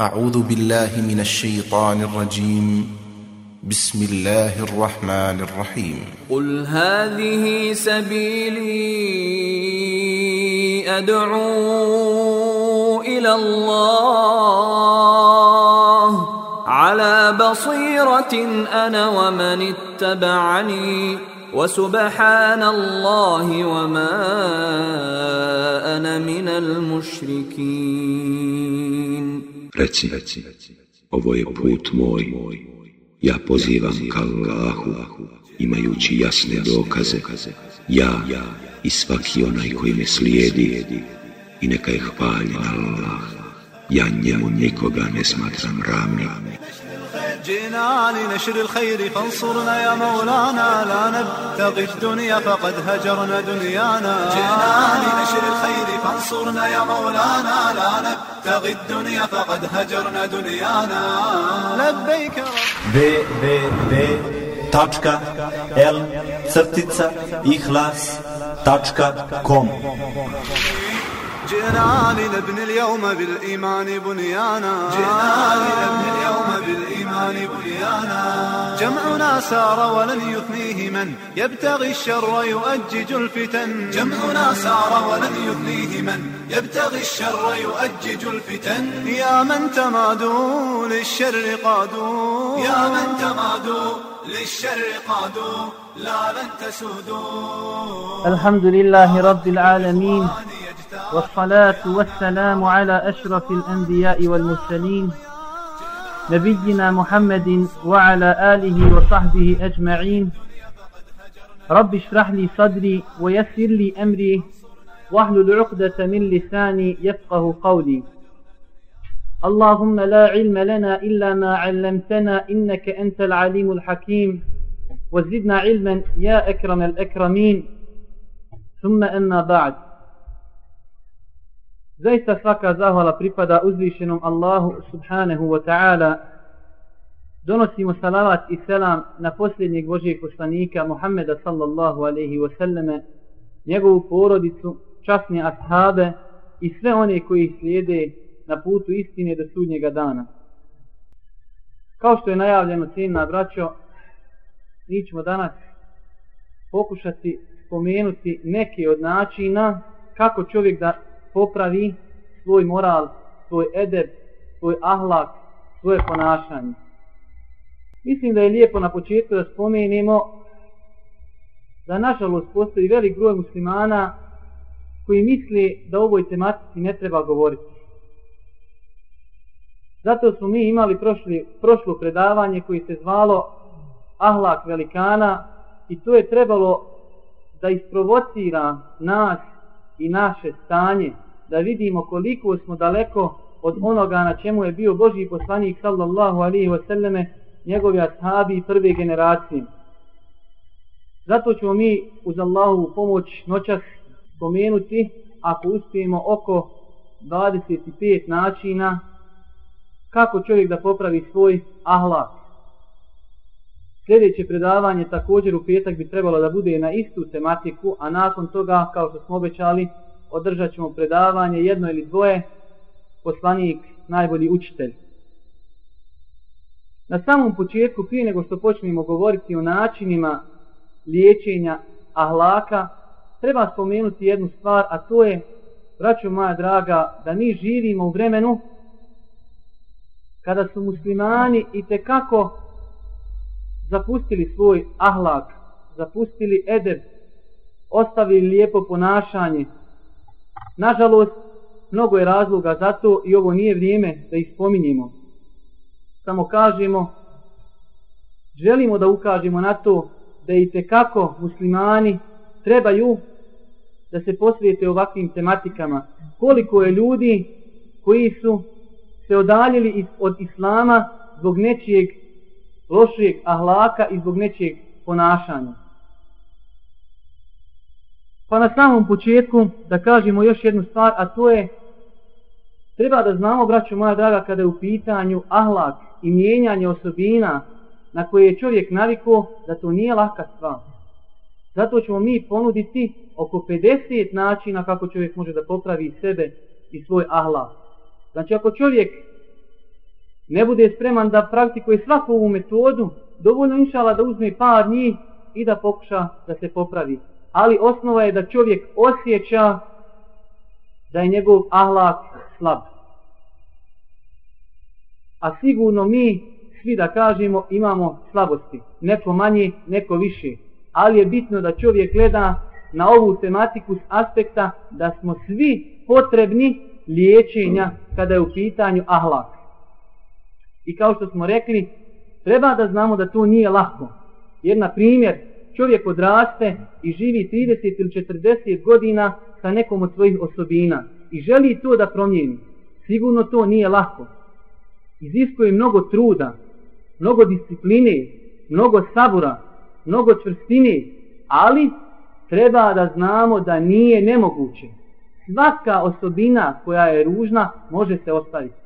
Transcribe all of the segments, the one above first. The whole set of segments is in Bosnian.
أعوذ بالله من الشيطان الرجيم. بسم الله الرحمن الرحيم. قل هذه سبيلي أدعو إلى الله. على بصيرة أنا ومن اتبعني. وسبحان الله وما أنا من المشركين. Reci, ovo je put moj, ja pozivam ka Allahu, imajući jasne dokaze, ja i svaki onaj koji me slijedi, i neka je hvaljen Allah, ja njemu nikoga ne smatram ravnim. جئنا لنشر الخير فانصرنا يا مولانا. لا نبتغي الدنيا فقد هجرنا دنيانا. جئنا لنشر الخير فانصرنا يا مولانا. لا نبتغي الدنيا فقد هجرنا دنيانا. لبيك رب. www.l-ihlas.com جئنا لنبني اليوم بالإيمان بنيانا. جئنا لنبني اليوم بالإيمان بنيانا. جمعنا سار ولن يثنيه من يبتغي الشر يؤجج الفتن. جمعنا سار ولن يثنيه من يبتغي الشر يؤجج الفتن. يا من تمادوا للشر قادوا. يا من تمادوا للشر قادوا. لا لن تسودوا. الحمد لله رب العالمين. والصلاة والسلام على أشرف الأنبياء والمرسلين نبينا محمد وعلى آله وصحبه أجمعين. رب اشرح لي صدري ويسر لي أمري واحلل عقدة من لساني يفقه قولي. اللهم لا علم لنا إلا ما علمتنا إنك أنت العليم الحكيم. وزدنا علما يا أكرم الأكرمين. ثم أما بعد. Zaista svaka zahvala pripada uzvišenom Allahu subhanahu wa ta'ala. Donosimo salavat i selam na posljednjeg Božijeg poslanika Muhammeda sallallahu alaihi wa sallame, njegovu porodicu, časne ashabe i sve one koji slijede na putu istine do sudnjega dana. Kao što je najavljeno cijenna braćo, mi ćemo danas pokušati spomenuti neke od načina kako čovjek da popravi svoj moral, svoj edeb, svoj ahlak, svoje ponašanje. Mislim da je lijepo na početku da spomenemo da nažalost postoji velik broj muslimana koji misli da o ovoj tematici ne treba govoriti. Zato smo mi imali prošli, prošlo predavanje koji se zvalo Ahlak velikana i to je trebalo da isprovocira nas i naše stanje, da vidimo koliko smo daleko od onoga na čemu je bio Boži poslanik sallallahu alihi wasallame, njegovi ashabi prve generacije. Zato ćemo mi uz Allahovu pomoć noćas spomenuti, ako uspijemo, oko 25 načina kako čovjek da popravi svoj ahlak. Sljedeće predavanje također u petak bi trebalo da bude na istu tematiku, a nakon toga, kao što smo obećali, održat ćemo predavanje jedno ili dvoje, poslanik najbolji učitelj. Na samom početku, prije nego što počnemo govoriti o načinima liječenja ahlaka, treba spomenuti jednu stvar, a to je, braćo moja draga, da mi živimo u vremenu kada su muslimani i te kako zapustili svoj ahlak, zapustili edeb, ostavili lijepo ponašanje. Nažalost, mnogo je razloga za to i ovo nije vrijeme da ih spominjemo. Samo kažemo, želimo da ukažemo na to da i kako muslimani trebaju da se posvijete ovakvim tematikama. Koliko je ljudi koji su se odaljili od islama zbog nečijeg lošijeg ahlaka i zbog nečijeg ponašanja. Pa na samom početku da kažemo još jednu stvar, a to je treba da znamo, braćo moja draga, kada je u pitanju ahlak i mijenjanje osobina na koje je čovjek naviko, da to nije laka stvar. Zato ćemo mi ponuditi oko 50 načina kako čovjek može da popravi sebe i svoj ahlak. Znači ako čovjek ne bude spreman da praktikuje svaku ovu metodu, dovoljno inšala da uzme par njih i da pokuša da se popravi. Ali osnova je da čovjek osjeća da je njegov ahlak slab. A sigurno mi svi da kažemo imamo slabosti. Neko manje, neko više. Ali je bitno da čovjek gleda na ovu tematiku s aspekta da smo svi potrebni liječenja kada je u pitanju ahlak. I kao što smo rekli, treba da znamo da to nije lako. Jer, na primjer, čovjek odraste i živi 30 ili 40 godina sa nekom od svojih osobina i želi to da promijeni. Sigurno to nije lako. Iziskuje mnogo truda, mnogo discipline, mnogo sabura, mnogo čvrstine, ali treba da znamo da nije nemoguće. Svaka osobina koja je ružna može se ostaviti.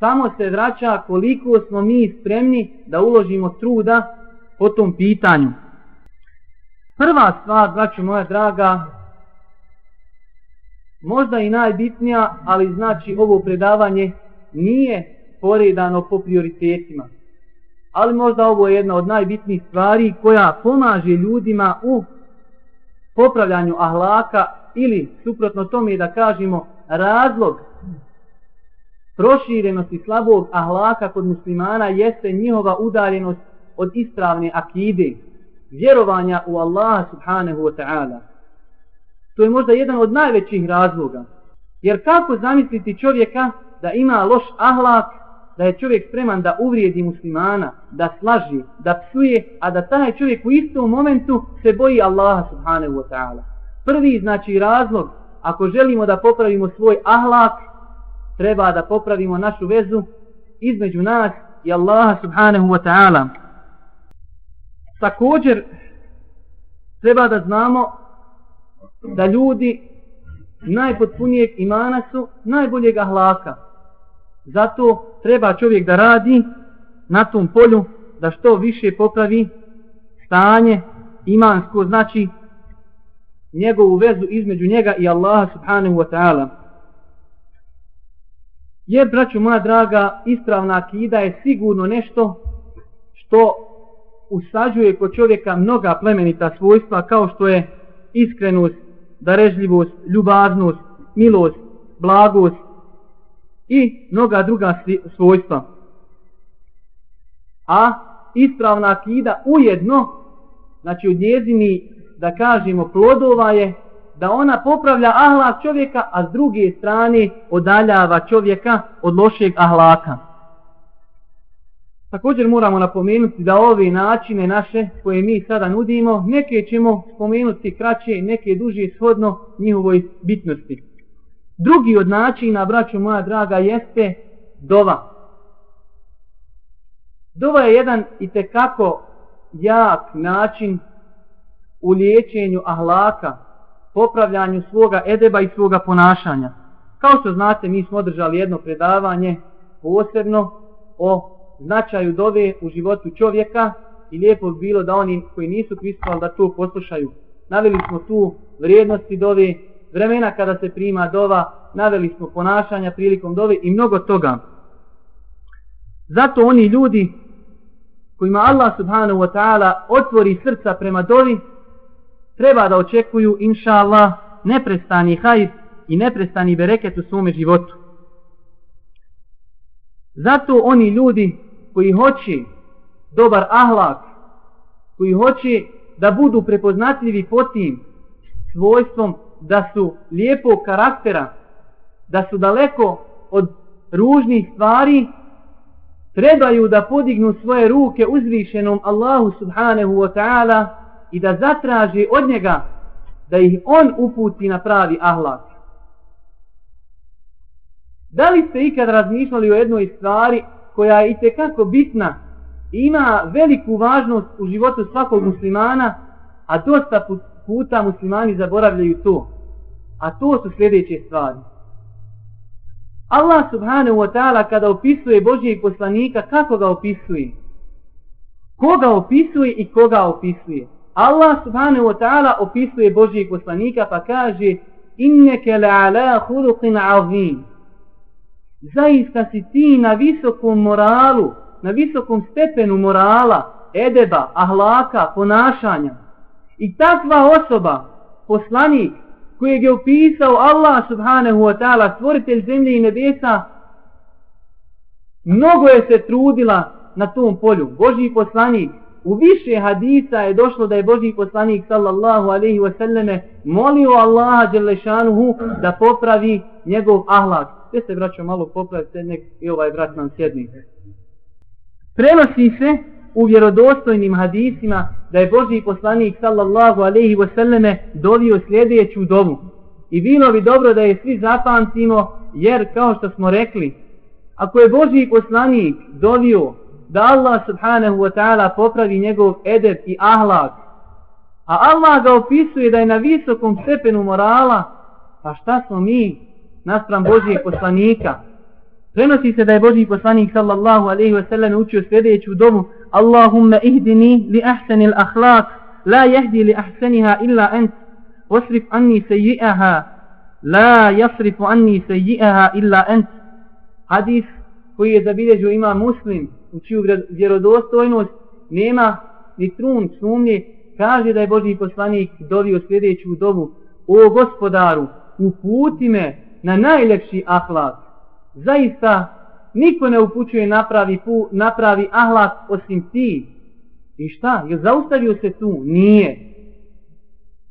Samo se vraća koliko smo mi spremni da uložimo truda po tom pitanju. Prva stvar, braću moja draga, možda i najbitnija, ali znači ovo predavanje nije poredano po prioritetima. Ali možda ovo je jedna od najbitnijih stvari koja pomaže ljudima u popravljanju ahlaka ili suprotno tome da kažemo razlog proširenosti slabog ahlaka kod muslimana jeste njihova udaljenost od ispravne akide, vjerovanja u Allaha subhanahu wa ta'ala. To je možda jedan od najvećih razloga. Jer kako zamisliti čovjeka da ima loš ahlak, da je čovjek spreman da uvrijedi muslimana, da slaži, da psuje, a da taj čovjek u istom momentu se boji Allaha subhanahu wa ta'ala. Prvi znači razlog, ako želimo da popravimo svoj ahlak, treba da popravimo našu vezu između nas i Allaha subhanahu wa ta'ala. Također, treba da znamo da ljudi najpotpunijeg imana su najboljeg ahlaka. Zato treba čovjek da radi na tom polju da što više popravi stanje imansko, znači njegovu vezu između njega i Allaha subhanahu wa ta'ala. Jer, braću moja draga, ispravna akida je sigurno nešto što usađuje kod čovjeka mnoga plemenita svojstva kao što je iskrenost, darežljivost, ljubaznost, milost, blagost i mnoga druga svojstva. A ispravna akida ujedno, znači od njezini, da kažemo, plodova je da ona popravlja ahlak čovjeka, a s druge strane odaljava čovjeka od lošeg ahlaka. Također moramo napomenuti da ove načine naše koje mi sada nudimo, neke ćemo spomenuti kraće, neke duže shodno njihovoj bitnosti. Drugi od načina, braćo moja draga, jeste dova. Dova je jedan i tekako jak način u liječenju ahlaka, popravljanju svoga edeba i svoga ponašanja. Kao što znate, mi smo održali jedno predavanje posebno o značaju dove u životu čovjeka i lijepo bi bilo da oni koji nisu prisutali da to poslušaju. Naveli smo tu vrijednosti dove, vremena kada se prima dova, naveli smo ponašanja prilikom dove i mnogo toga. Zato oni ljudi kojima Allah subhanahu wa ta'ala otvori srca prema dovi, treba da očekuju, inša Allah, neprestani hajr i neprestani bereket u svome životu. Zato oni ljudi koji hoće dobar ahlak, koji hoće da budu prepoznatljivi po tim svojstvom da su lijepog karaktera, da su daleko od ružnih stvari, trebaju da podignu svoje ruke uzvišenom Allahu subhanahu wa ta'ala i da zatraži od njega da ih on uputi na pravi ahlak. Da li ste ikad razmišljali o jednoj stvari koja je itekako bitna i ima veliku važnost u životu svakog muslimana, a dosta puta muslimani zaboravljaju to. A to su sljedeće stvari. Allah subhanahu wa ta'ala kada opisuje Božijeg poslanika, kako ga opisuje? Koga opisuje i koga opisuje? Allah subhanahu wa ta'ala opisuje Božijeg poslanika pa kaže Inneke la'ala huluqin azim zaista si ti na visokom moralu, na visokom stepenu morala, edeba, ahlaka, ponašanja. I takva osoba, poslanik, kojeg je opisao Allah subhanahu wa ta'ala, stvoritelj zemlje i nebesa, mnogo je se trudila na tom polju. Božji poslanik, u više hadisa je došlo da je Boži poslanik sallallahu alaihi wasallame molio Allaha Đelešanuhu da popravi njegov ahlak. Sve se vraćao malo popraviti, nek i ovaj vrat nam sjedni. Prenosi se u vjerodostojnim hadisima da je Boži poslanik sallallahu alaihi wasallame dovio sljedeću dovu. I bilo bi dobro da je svi zapamtimo, jer kao što smo rekli, ako je Boži poslanik dovio da Allah subhanahu wa ta'ala popravi njegov edeb i ahlak, a Allah ga opisuje da je na visokom stepenu morala, pa šta smo mi naspram Božijeg poslanika? Prenosi se da je Božji poslanik sallallahu alaihi wa sallam učio sljedeću domu. Allahumma ihdini li ahsani l-ahlak la jehdi li ahsaniha illa ent wasrif anni seji'aha la jasrifu anni seji'aha illa ent Hadis koji je zabilježio ima muslim u čiju vjerodostojnost nema ni trun sumnje kaže da je Božji poslanik dovio sljedeću domu o gospodaru uputi me na najlepši ahlak zaista niko ne upućuje napravi pu, napravi ahlak osim ti. I šta? Je zaustavio se tu? Nije.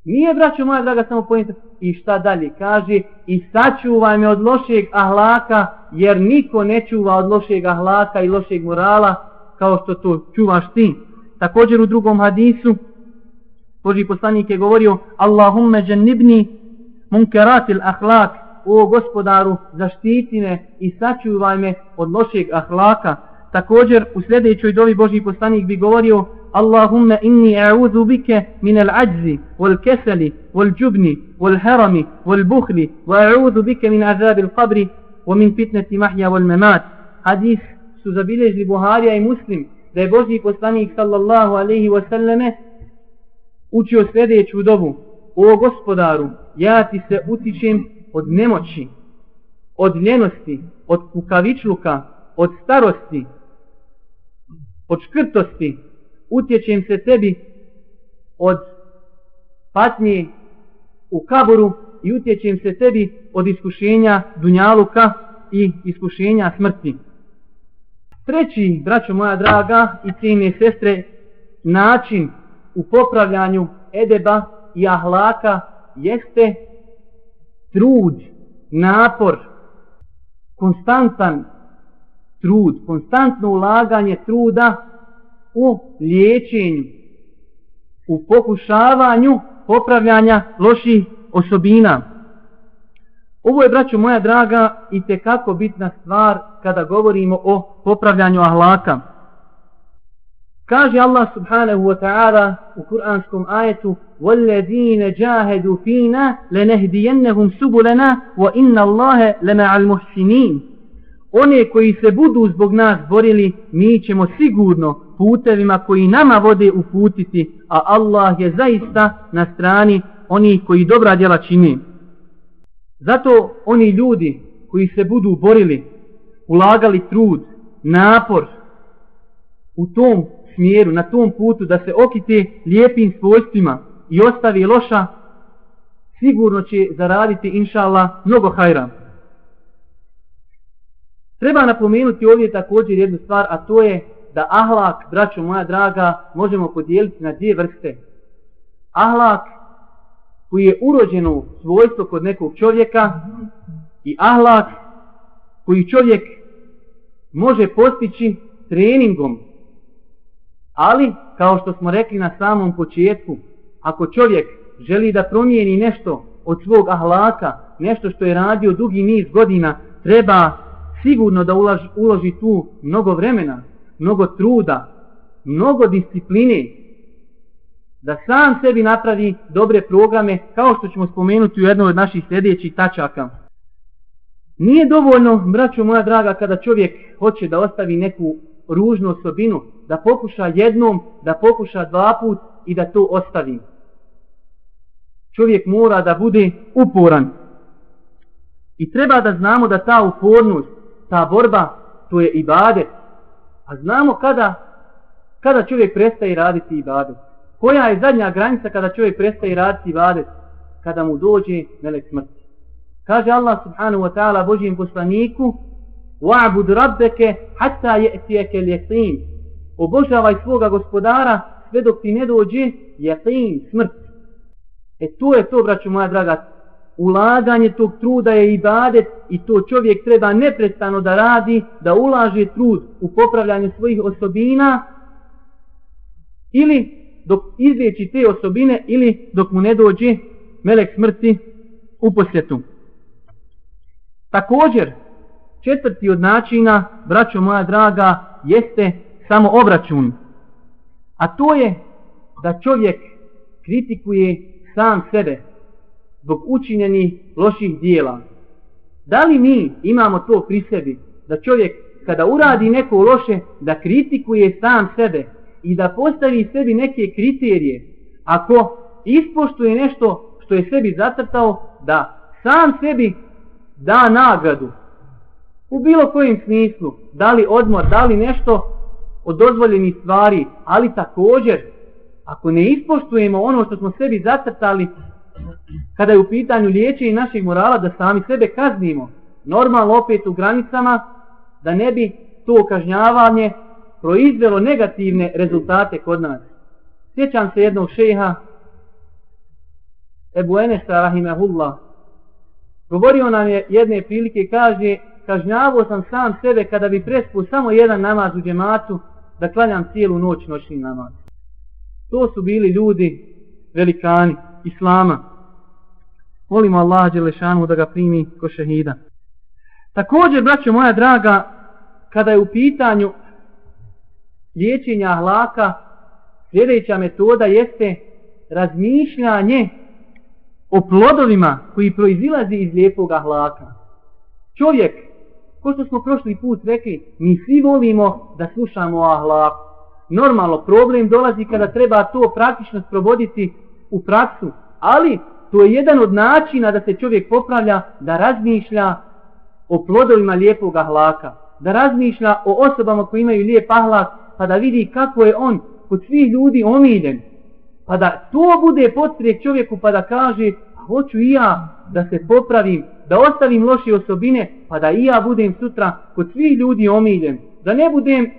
Nije, braćo moja draga, samo pojenta. I šta dalje? Kaže, i sačuvaj me od lošeg ahlaka, jer niko ne čuva od lošeg ahlaka i lošeg morala, kao što to čuvaš ti. Također u drugom hadisu, Boži poslanik je govorio, Allahumme džennibni munkeratil ahlak, o gospodaru, zaštiti me i sačuvaj me od lošeg ahlaka. Također, u sljedećoj dovi Boži poslanik bi govorio, Allahumma inni a'udhu بك min al-ajzi, wal-kesali, wal-džubni, wal-harami, wal-buhli, wa a'udhu محيا min حديث al-qabri, wa min wal-memat. Hadis Buharija i Muslim, da je Božji poslanik sallallahu alaihi wasallame učio sljedeću dobu. O gospodaru, ja ti se utičem od nemoći, od ljenosti, od kukavičluka, od starosti, od škrtosti, utječem se tebi od patnje u kaboru i utječem se tebi od iskušenja dunjaluka i iskušenja smrti. Treći, braćo moja draga i cijene sestre, način u popravljanju edeba i ahlaka jeste trud, napor, konstantan trud, konstantno ulaganje truda u liječenju, u pokušavanju popravljanja loših osobina. Ovo je, braćo moja draga, i kako bitna stvar kada govorimo o popravljanju ahlaka. Kaže Allah subhanahu wa ta'ala u kuranskom ajetu وَالَّذِينَ جَاهَدُوا فِينَا لَنَهْدِيَنَّهُمْ سُبُلَنَا وَإِنَّ اللَّهَ لَمَعَ الْمُحْسِنِينَ One koji se budu zbog nas borili, mi ćemo sigurno putevima koji nama vode uputiti, a Allah je zaista na strani oni koji dobra djela čini. Zato oni ljudi koji se budu borili, ulagali trud, napor u tom smjeru, na tom putu da se okite lijepim svojstvima i ostavi loša, sigurno će zaraditi, inša Allah, mnogo hajra. Treba napomenuti ovdje također jednu stvar, a to je da ahlak, braćo moja draga, možemo podijeliti na dvije vrste. Ahlak koji je urođeno svojstvo kod nekog čovjeka i ahlak koji čovjek može postići treningom, Ali, kao što smo rekli na samom početku, ako čovjek želi da promijeni nešto od svog ahlaka, nešto što je radio dugi niz godina, treba sigurno da uloži, uloži tu mnogo vremena, mnogo truda, mnogo discipline, da sam sebi napravi dobre programe, kao što ćemo spomenuti u jednoj od naših sljedećih tačaka. Nije dovoljno, braćo moja draga, kada čovjek hoće da ostavi neku ružnu osobinu, da pokuša jednom, da pokuša dva put i da to ostavi. Čovjek mora da bude uporan. I treba da znamo da ta upornost ta borba, to je ibadet. A znamo kada, kada čovjek prestaje raditi ibadet. Koja je zadnja granica kada čovjek prestaje raditi ibadet? Kada mu dođe melek smrti. Kaže Allah subhanahu wa ta'ala Božijem poslaniku وَعْبُدْ رَبَّكَ حَتَّى يَأْتِيَكَ الْيَقِينَ Obožavaj svoga gospodara sve dok ti ne dođe jaqin, smrt. E to je to, braću moja draga, ulaganje tog truda je ibadet i to čovjek treba neprestano da radi, da ulaže trud u popravljanje svojih osobina ili dok izveći te osobine ili dok mu ne dođe melek smrti u posjetu. Također, četvrti od načina, braćo moja draga, jeste samo obračun. A to je da čovjek kritikuje sam sebe zbog učinjenih loših dijela. Da li mi imamo to pri sebi, da čovjek kada uradi neko loše, da kritikuje sam sebe i da postavi sebi neke kriterije, ako ispoštuje nešto što je sebi zacrtao, da sam sebi da nagradu. U bilo kojem smislu, da li odmor, da li nešto od dozvoljenih stvari, ali također, ako ne ispoštujemo ono što smo sebi zacrtali, kada je u pitanju liječenja naših morala, da sami sebe kaznimo, normalno opet u granicama, da ne bi to kažnjavanje proizvelo negativne rezultate kod nas. Sjećam se jednog šeha, Ebu Enesa Rahimahullah, govorio nam je jedne prilike, kaže, kažnjavao sam sam sebe kada bi prespu samo jedan namaz u džematu, da klanjam cijelu noć noćni namaz. To su bili ljudi velikani Islama. Volimo Allah Đelešanu da ga primi ko šehida. Također, braćo moja draga, kada je u pitanju liječenja ahlaka, sljedeća metoda jeste razmišljanje o plodovima koji proizilazi iz lijepog ahlaka. Čovjek, ko što smo prošli put rekli, mi svi volimo da slušamo o ahlaku. Normalno, problem dolazi kada treba to praktično sprovoditi u praksu, ali to je jedan od načina da se čovjek popravlja, da razmišlja o plodovima lijepog ahlaka, da razmišlja o osobama koji imaju lijep ahlak, pa da vidi kako je on kod svih ljudi omiljen, pa da to bude potrijek čovjeku pa da kaže, hoću i ja da se popravim, da ostavim loše osobine, pa da i ja budem sutra kod svih ljudi omiljen, da ne budem,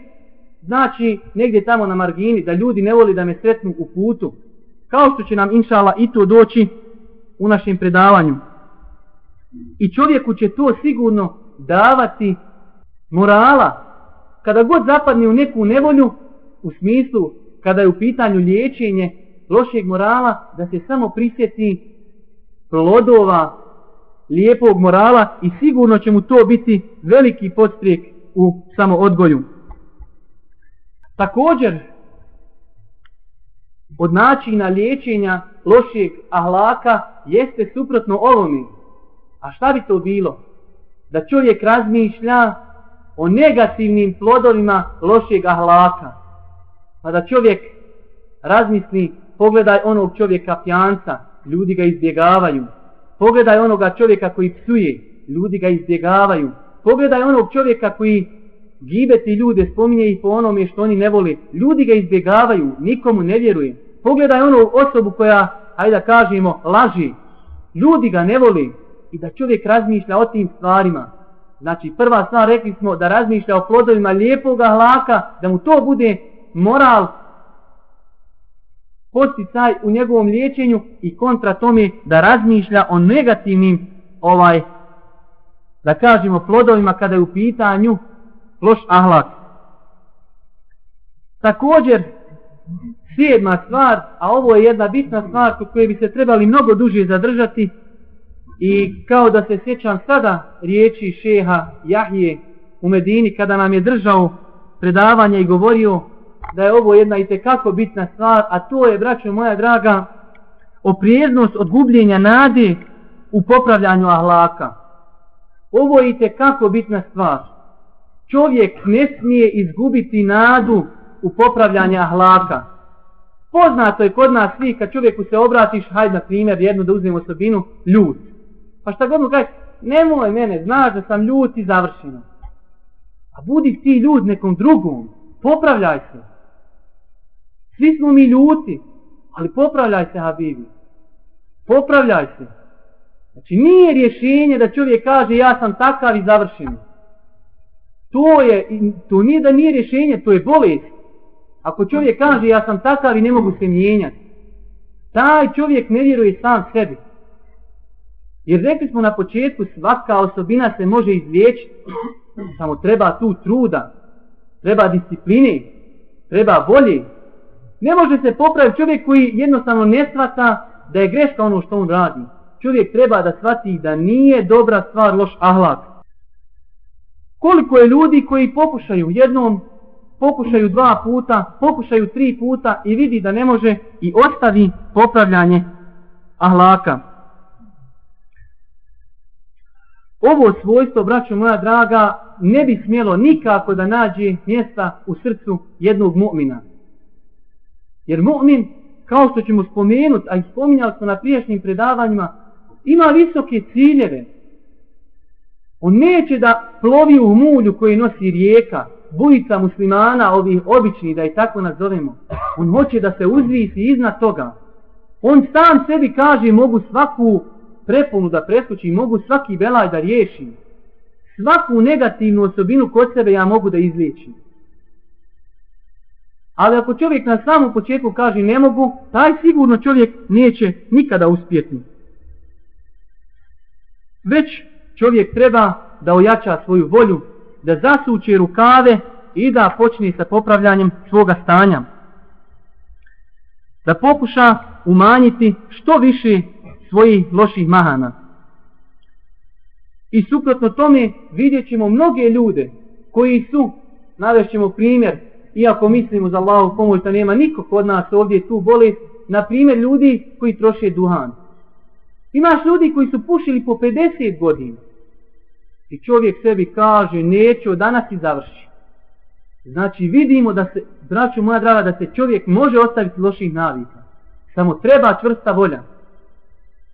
znači, negdje tamo na margini, da ljudi ne voli da me sretnu u putu, kao što će nam, inšala, i to doći u našem predavanju. I čovjeku će to sigurno davati morala. Kada god zapadne u neku nevolju, u smislu kada je u pitanju liječenje lošeg morala, da se samo prisjeti plodova lijepog morala i sigurno će mu to biti veliki podstrijek u samoodgoju. Također, od načina liječenja lošijeg ahlaka jeste suprotno ovome. A šta bi to bilo? Da čovjek razmišlja o negativnim plodovima lošeg ahlaka. Pa da čovjek razmisli, pogledaj onog čovjeka pjanca, ljudi ga izbjegavaju. Pogledaj onoga čovjeka koji psuje, ljudi ga izbjegavaju. Pogledaj onog čovjeka koji gibeti ljude, spominje ih po onome što oni ne vole. Ljudi ga izbjegavaju, nikomu ne vjeruje. Pogledaj onu osobu koja, hajde da kažemo, laži. Ljudi ga ne vole. I da čovjek razmišlja o tim stvarima. Znači, prva stvar rekli smo da razmišlja o plodovima lijepog hlaka, da mu to bude moral, posticaj u njegovom liječenju i kontra tome da razmišlja o negativnim ovaj da kažemo plodovima kada je u pitanju loš ahlak. Također, sedma stvar, a ovo je jedna bitna stvar kod koje bi se trebali mnogo duže zadržati i kao da se sjećam sada riječi šeha Jahije u Medini kada nam je držao predavanje i govorio da je ovo jedna i tekako bitna stvar, a to je, braćo moja draga, oprijeznost od gubljenja nade u popravljanju ahlaka. Ovo je i tekako bitna stvar. Čovjek ne smije izgubiti nadu u popravljanje ahlaka. Poznato je kod nas svi, kad čovjeku se obratiš, hajde na primjer, jednu da uzmemo osobinu, ljut. Pa šta god mu kaže, nemoj mene, znaš da sam ljut i završeno. A budi ti ljud nekom drugom. Popravljaj se. Svi smo mi ljuti, ali popravljaj se, Habibi. Popravljaj se. Znači, nije rješenje da čovjek kaže ja sam takav i završeno. To je, to nije da nije rješenje, to je bolest. Ako čovjek kaže ja sam takav i ne mogu se mijenjati, taj čovjek ne vjeruje sam sebi. Jer rekli smo na početku, svaka osobina se može izliječiti, Samo treba tu truda, treba discipline, treba volje. Ne može se popraviti čovjek koji jednostavno ne svata da je greška ono što on radi. Čovjek treba da shvati da nije dobra stvar loš ahlak. Koliko je ljudi koji pokušaju jednom, pokušaju dva puta, pokušaju tri puta i vidi da ne može i ostavi popravljanje ahlaka. Ovo svojstvo, braćo moja draga, ne bi smjelo nikako da nađe mjesta u srcu jednog mu'mina. Jer mu'min, kao što ćemo spomenuti, a i spominjali smo na priješnjim predavanjima, ima visoke ciljeve. On neće da plovi u mulju koji nosi rijeka, bujica muslimana, ovih običnih, da ih tako nazovemo. On hoće da se uzvisi iznad toga. On sam sebi kaže mogu svaku preponu da preskoči, mogu svaki belaj da riješim. Svaku negativnu osobinu kod sebe ja mogu da izliječim. Ali ako čovjek na samom početku kaže ne mogu, taj sigurno čovjek neće nikada uspjeti. Već čovjek treba da ojača svoju volju, da zasuče rukave i da počne sa popravljanjem svoga stanja. Da pokuša umanjiti što više svojih loših mahana. I suprotno tome vidjet ćemo mnoge ljude koji su, navešćemo primjer, iako mislimo za Allahu pomoć da nema niko kod nas ovdje tu bolest, na primjer ljudi koji troše duhan. Imaš ljudi koji su pušili po 50 godina. I čovjek sebi kaže, neću danas i završi. Znači vidimo da se, braću moja draga, da se čovjek može ostaviti loših navika. Samo treba čvrsta volja.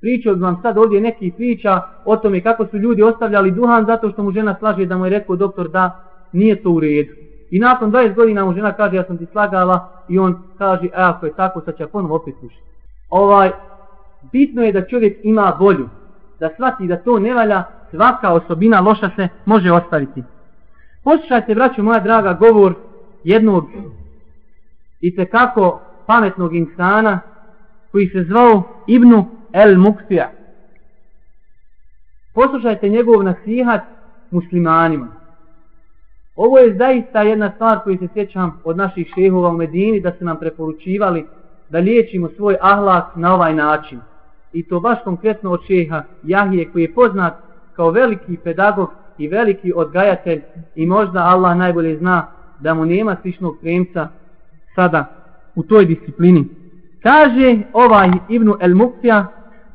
Pričao bi vam sad ovdje neki priča o tome kako su ljudi ostavljali duhan zato što mu žena slaže da mu je rekao doktor da nije to u redu. I nakon 20 godina mu žena kaže ja sam ti slagala i on kaže a ako je tako sad će ponovo opet slušati. Ovaj, bitno je da čovjek ima volju, da shvati da to ne valja, svaka osobina loša se može ostaviti. Poslušajte, braću moja draga, govor jednog i kako pametnog insana koji se zvao Ibnu El Muktija. Poslušajte njegov nasihat muslimanima. Ovo je zaista jedna stvar koju se sjećam od naših šehova u Medini da su nam preporučivali da liječimo svoj ahlak na ovaj način. I to baš konkretno od šeha Jahije koji je poznat kao veliki pedagog i veliki odgajatelj i možda Allah najbolje zna da mu nema sličnog premca sada u toj disciplini. Kaže ovaj Ibnu El Muktija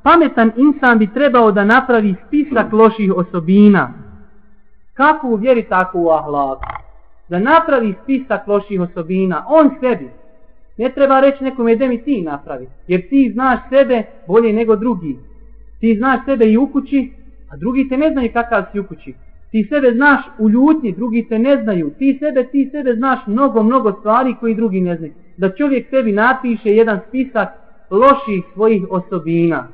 pametan insan bi trebao da napravi spisak loših osobina. Kako u vjeri, tako u ahlaku. Da napravi spisak loših osobina, on sebi. Ne treba reći nekome da mi ti napravi, jer ti znaš sebe bolje nego drugi. Ti znaš sebe i u kući, a drugi te ne znaju kakav si u kući. Ti sebe znaš u ljutnji, drugi te ne znaju. Ti sebe, ti sebe znaš mnogo, mnogo stvari koji drugi ne znaju. Da čovjek sebi napiše jedan spisak loših svojih osobina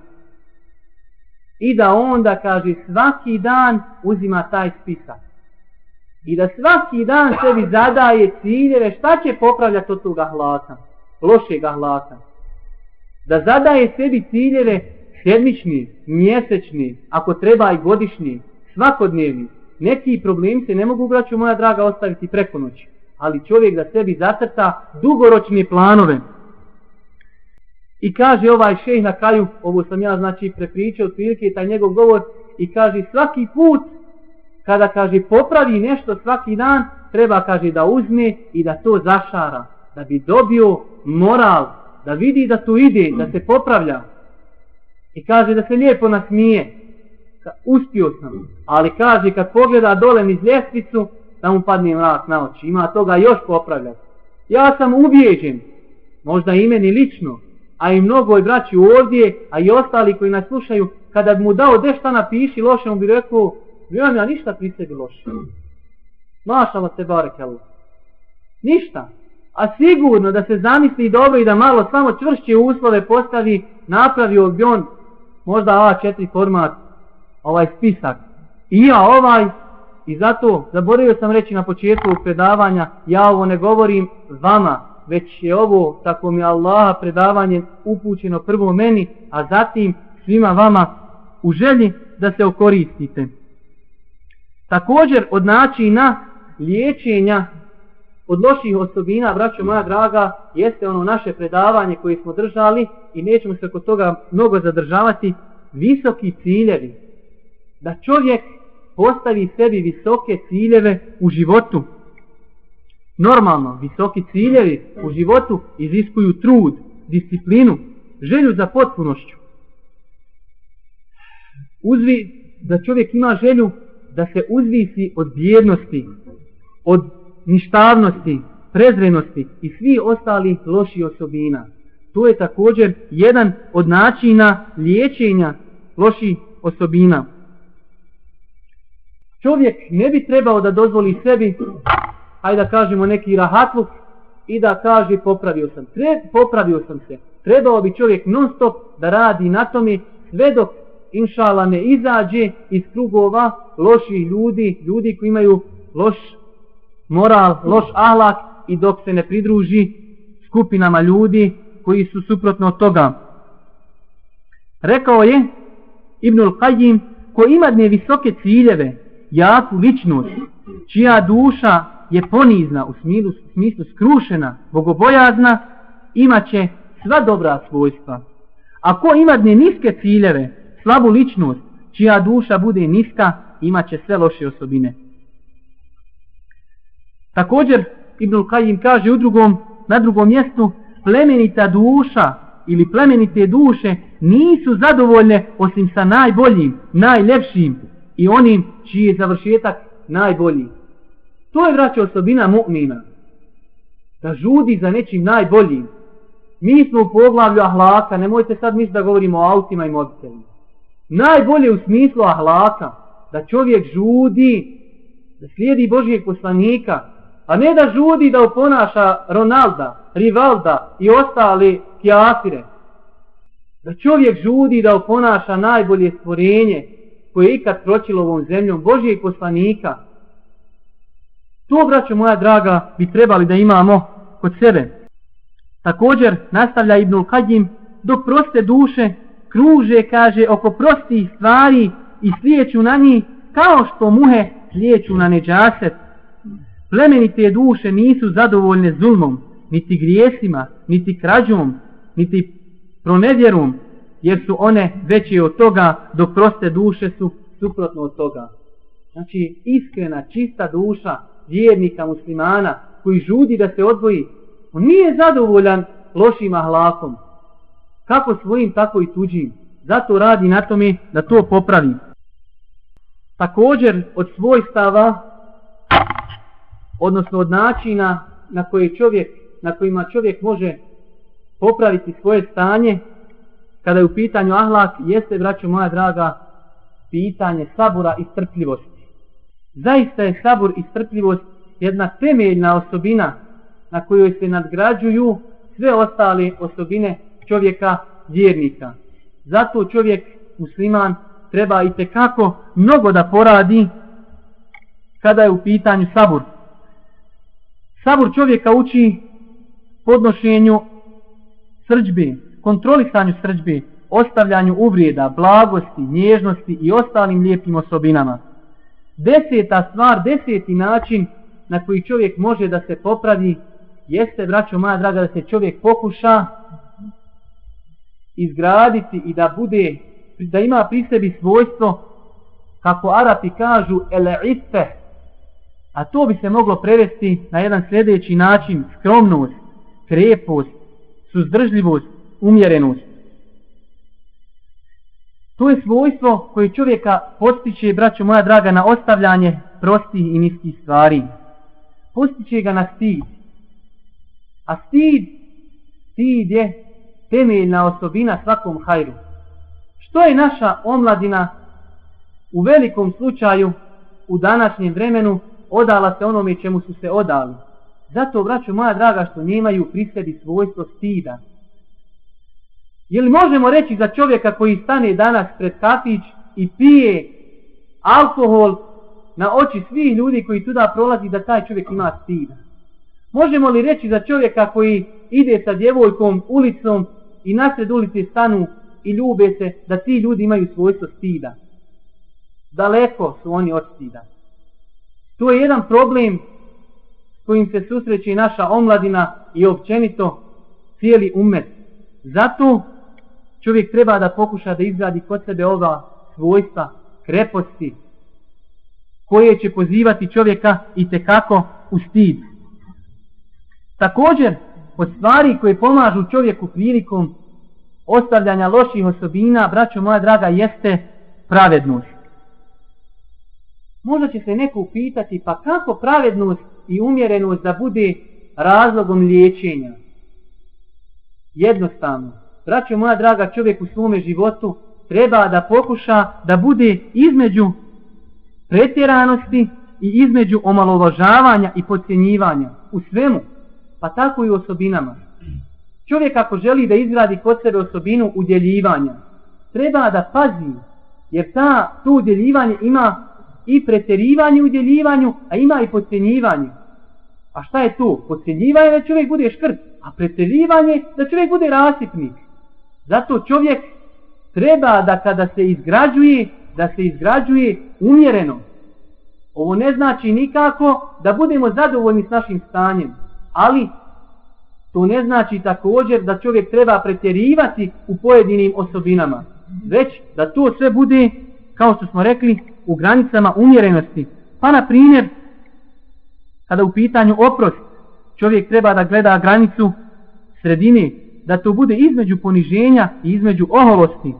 i da onda kaže svaki dan uzima taj spisak i da svaki dan sebi zadaje ciljeve šta će popravljati od toga hlasa lošeg hlasa. Da zadaje sebi ciljeve sedmični, mjesečni ako treba i godišnji svakodnevni. Neki problemi se ne mogu braću moja draga ostaviti preko noći ali čovjek da sebi zacrta dugoročne planove. I kaže ovaj šejh na kraju, ovo sam ja znači prepričao otprilike taj njegov govor i kaže svaki put kada kaže popravi nešto svaki dan, treba kaže da uzme i da to zašara, da bi dobio moral, da vidi da to ide, da se popravlja. I kaže da se lijepo nasmije. Uspio sam. Ali kaže kad pogleda dole niz ljestvicu, da mu padne mrak na oči. Ima toga još popravljati. Ja sam ubijeđen, možda i meni lično, a i mnogo je braći ovdje, a i ostali koji nas slušaju, kada bi mu dao dešta napiši loše, mu bi rekao, nemam ja ništa pri sebi loše. Mašala se barekelu. Ništa. A sigurno da se zamisli dobro i da malo samo čvršće uslove postavi, napravio bi on možda A4 format, ovaj spisak. I ja ovaj, i zato zaboravio sam reći na početku predavanja, ja ovo ne govorim vama, već je ovo, tako mi Allaha, predavanje upućeno prvo meni, a zatim svima vama u želji da se okoristite. Također od načina liječenja od loših osobina, braćo moja draga, jeste ono naše predavanje koje smo držali i nećemo se kod toga mnogo zadržavati, visoki ciljevi. Da čovjek postavi sebi visoke ciljeve u životu. Normalno, visoki ciljevi u životu iziskuju trud, disciplinu, želju za potpunošću. Uzvi da čovjek ima želju da se uzvisi od bjednosti, od ništavnosti, prezrenosti i svi ostali loši osobina. To je također jedan od načina liječenja loših osobina. Čovjek ne bi trebao da dozvoli sebi, hajde da kažemo neki rahatluk i da kaže popravio sam. Tre, popravio sam se. Trebao bi čovjek non stop da radi na tome sve dok inšala ne izađe iz krugova loših ljudi, ljudi koji imaju loš moral, loš ahlak i dok se ne pridruži skupinama ljudi koji su suprotno od toga. Rekao je Ibnul Qajim, ko ima dne visoke ciljeve, jaku ličnost, čija duša je ponizna, u smislu, u smislu skrušena, bogobojazna, imaće sva dobra svojstva. A ko ima dne niske ciljeve, slabu ličnost, čija duša bude niska, imaće sve loše osobine. Također, Ibnul Kajim kaže u drugom, na drugom mjestu, plemenita duša ili plemenite duše nisu zadovoljne osim sa najboljim, najljepšim i onim čiji je završetak najbolji. To je vraća osobina mu'mina. Da žudi za nečim najboljim. Mi smo u poglavlju ahlaka, nemojte sad misli da govorimo o autima i mobitelima. Najbolje u smislu ahlaka, da čovjek žudi, da slijedi Božijeg poslanika, a ne da žudi da oponaša Ronalda, Rivalda i ostali kjafire. Da čovjek žudi da oponaša najbolje stvorenje koje je ikad pročilo ovom zemljom Božijeg poslanika. To, braćo moja draga, bi trebali da imamo kod sebe. Također, nastavlja Ibnul Kajim, dok proste duše kruže, kaže, oko prostih stvari i slijeću na njih, kao što muhe slijeću na neđaset. Plemenite duše nisu zadovoljne zulmom, niti grijesima, niti krađom, niti pronevjerom, jer su one veće od toga, dok proste duše su suprotno od toga. Znači, iskrena, čista duša vjernika muslimana koji žudi da se odvoji, on nije zadovoljan lošim ahlakom. Kako svojim, tako i tuđim. Zato radi na tome da to popravi. Također, od svojstava odnosno od načina na koji čovjek, na kojima čovjek može popraviti svoje stanje, kada je u pitanju ahlak, jeste, braćo moja draga, pitanje sabura i strpljivosti. Zaista je sabur i strpljivost jedna temeljna osobina na kojoj se nadgrađuju sve ostale osobine čovjeka vjernika. Zato čovjek musliman treba i tekako mnogo da poradi kada je u pitanju sabur. Sabur čovjeka uči podnošenju srđbe, kontrolisanju srđbe, ostavljanju uvrijeda, blagosti, nježnosti i ostalim lijepim osobinama. Deseta stvar, deseti način na koji čovjek može da se popravi, jeste, braćo moja draga, da se čovjek pokuša izgraditi i da bude, da ima pri sebi svojstvo, kako Arapi kažu, ele'ife, A to bi se moglo prevesti na jedan sljedeći način, skromnost, krepost, suzdržljivost, umjerenost. To je svojstvo koje čovjeka postiče, braćo moja draga, na ostavljanje prostih i niskih stvari. Postiče ga na stid. A stid, stid je temeljna osobina svakom hajru. Što je naša omladina u velikom slučaju u današnjem vremenu odala se onome čemu su se odali. Zato, braću moja draga, što nemaju pri sebi svojstvo stida. Je li možemo reći za čovjeka koji stane danas pred kafić i pije alkohol na oči svih ljudi koji tuda prolazi da taj čovjek ima stida? Možemo li reći za čovjeka koji ide sa djevojkom ulicom i nasred ulice stanu i ljube se da ti ljudi imaju svojstvo stida? Daleko su oni od stida. To je jedan problem s kojim se susreće naša omladina i općenito cijeli umet. Zato čovjek treba da pokuša da izgradi kod sebe ova svojstva, kreposti, koje će pozivati čovjeka i tekako u stid. Također, od stvari koje pomažu čovjeku prilikom ostavljanja loših osobina, braćo moja draga, jeste pravednost. Možda će se neko upitati, pa kako pravednost i umjerenost da bude razlogom liječenja? Jednostavno, braćo moja draga, čovjek u svome životu treba da pokuša da bude između pretjeranosti i između omalovažavanja i podcjenjivanja u svemu, pa tako i u osobinama. Čovjek ako želi da izgradi kod sebe osobinu udjeljivanja, treba da pazi, jer ta, to udjeljivanje ima i pretjerivanje u udjeljivanju, a ima i podcjenjivanje. A šta je to? Podcjenjivanje da čovjek bude škrt, a pretjerivanje da čovjek bude rasipnik. Zato čovjek treba da kada se izgrađuje, da se izgrađuje umjereno. Ovo ne znači nikako da budemo zadovoljni s našim stanjem, ali to ne znači također da čovjek treba pretjerivati u pojedinim osobinama, već da to sve bude, kao što smo rekli, u granicama umjerenosti. Pa na primjer, kada u pitanju oprost, čovjek treba da gleda granicu sredine, da to bude između poniženja i između oholosti.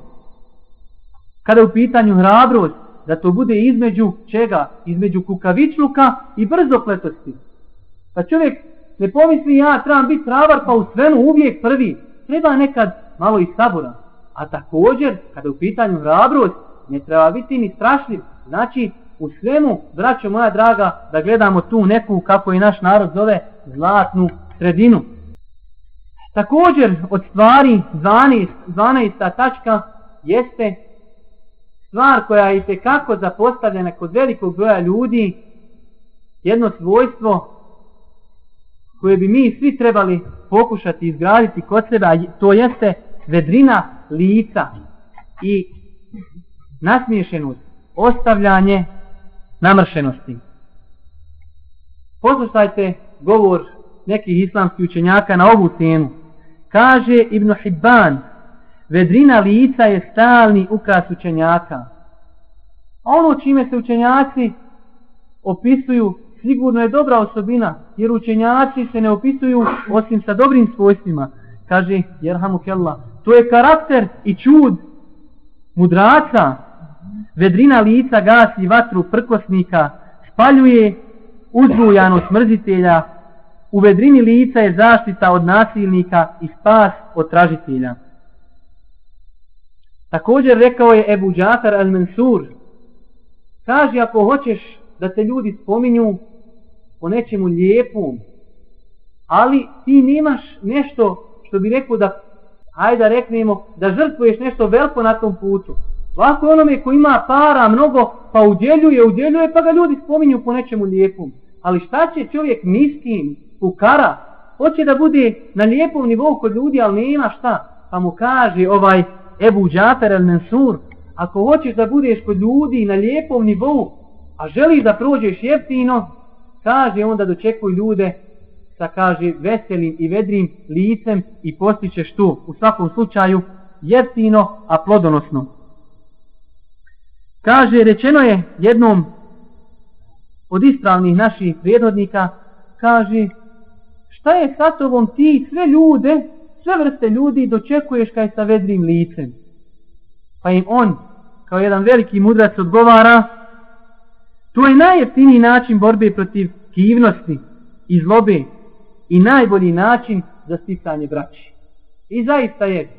Kada u pitanju hrabrost, da to bude između čega? Između kukavičluka i brzopletosti. Pa čovjek ne pomisli ja trebam biti hrabar pa u svemu uvijek prvi. Treba nekad malo i sabora. A također, kada u pitanju hrabrost, ne treba biti ni strašljiv. Znači, u svemu, braćo moja draga, da gledamo tu neku, kako i naš narod zove, zlatnu sredinu. Također, od stvari 12, 12. tačka jeste stvar koja je i kako zapostavljena kod velikog broja ljudi, jedno svojstvo koje bi mi svi trebali pokušati izgraditi kod sebe, to jeste vedrina lica i nasmiješenost, ostavljanje namršenosti. Poslušajte govor nekih islamskih učenjaka na ovu temu. Kaže Ibn Hibban, vedrina lica je stalni ukras učenjaka. Ono čime se učenjaci opisuju, sigurno je dobra osobina, jer učenjaci se ne opisuju osim sa dobrim svojstvima. Kaže, jerhamu kella, to je karakter i čud mudraca. Vedrina lica gasi vatru prkosnika, spaljuje uzrujanost mrzitelja, u vedrini lica je zaštita od nasilnika i spas od tražitelja. Također rekao je Ebu Džafar al-Mansur, kaži ako hoćeš da te ljudi spominju po nečemu lijepom, ali ti nemaš nešto što bi rekao da, hajde da reknemo, da žrtvuješ nešto veliko na tom putu. Lako onome ko ima para mnogo, pa udjeljuje, udjeljuje, pa ga ljudi spominju po nečemu lijepom. Ali šta će čovjek miskin, pukara, hoće da bude na lijepom nivou kod ljudi, ali nema šta, pa mu kaže ovaj Ebu Džafer el Mensur, ako hoćeš da budeš kod ljudi na lijepom nivou, a želiš da prođeš jeftino, kaže onda dočekuj ljude sa kaže veselim i vedrim licem i postićeš tu u svakom slučaju jeftino, a plodonosno. Kaže, rečeno je jednom od ispravnih naših prijedodnika, kaže, šta je sa tobom ti sve ljude sve vrste ljudi dočekuješ kaj sa vedrim licem. Pa im on, kao jedan veliki mudrac, odgovara, to je najjeftiniji način borbe protiv kivnosti i zlobe i najbolji način za sticanje braći. I zaista je,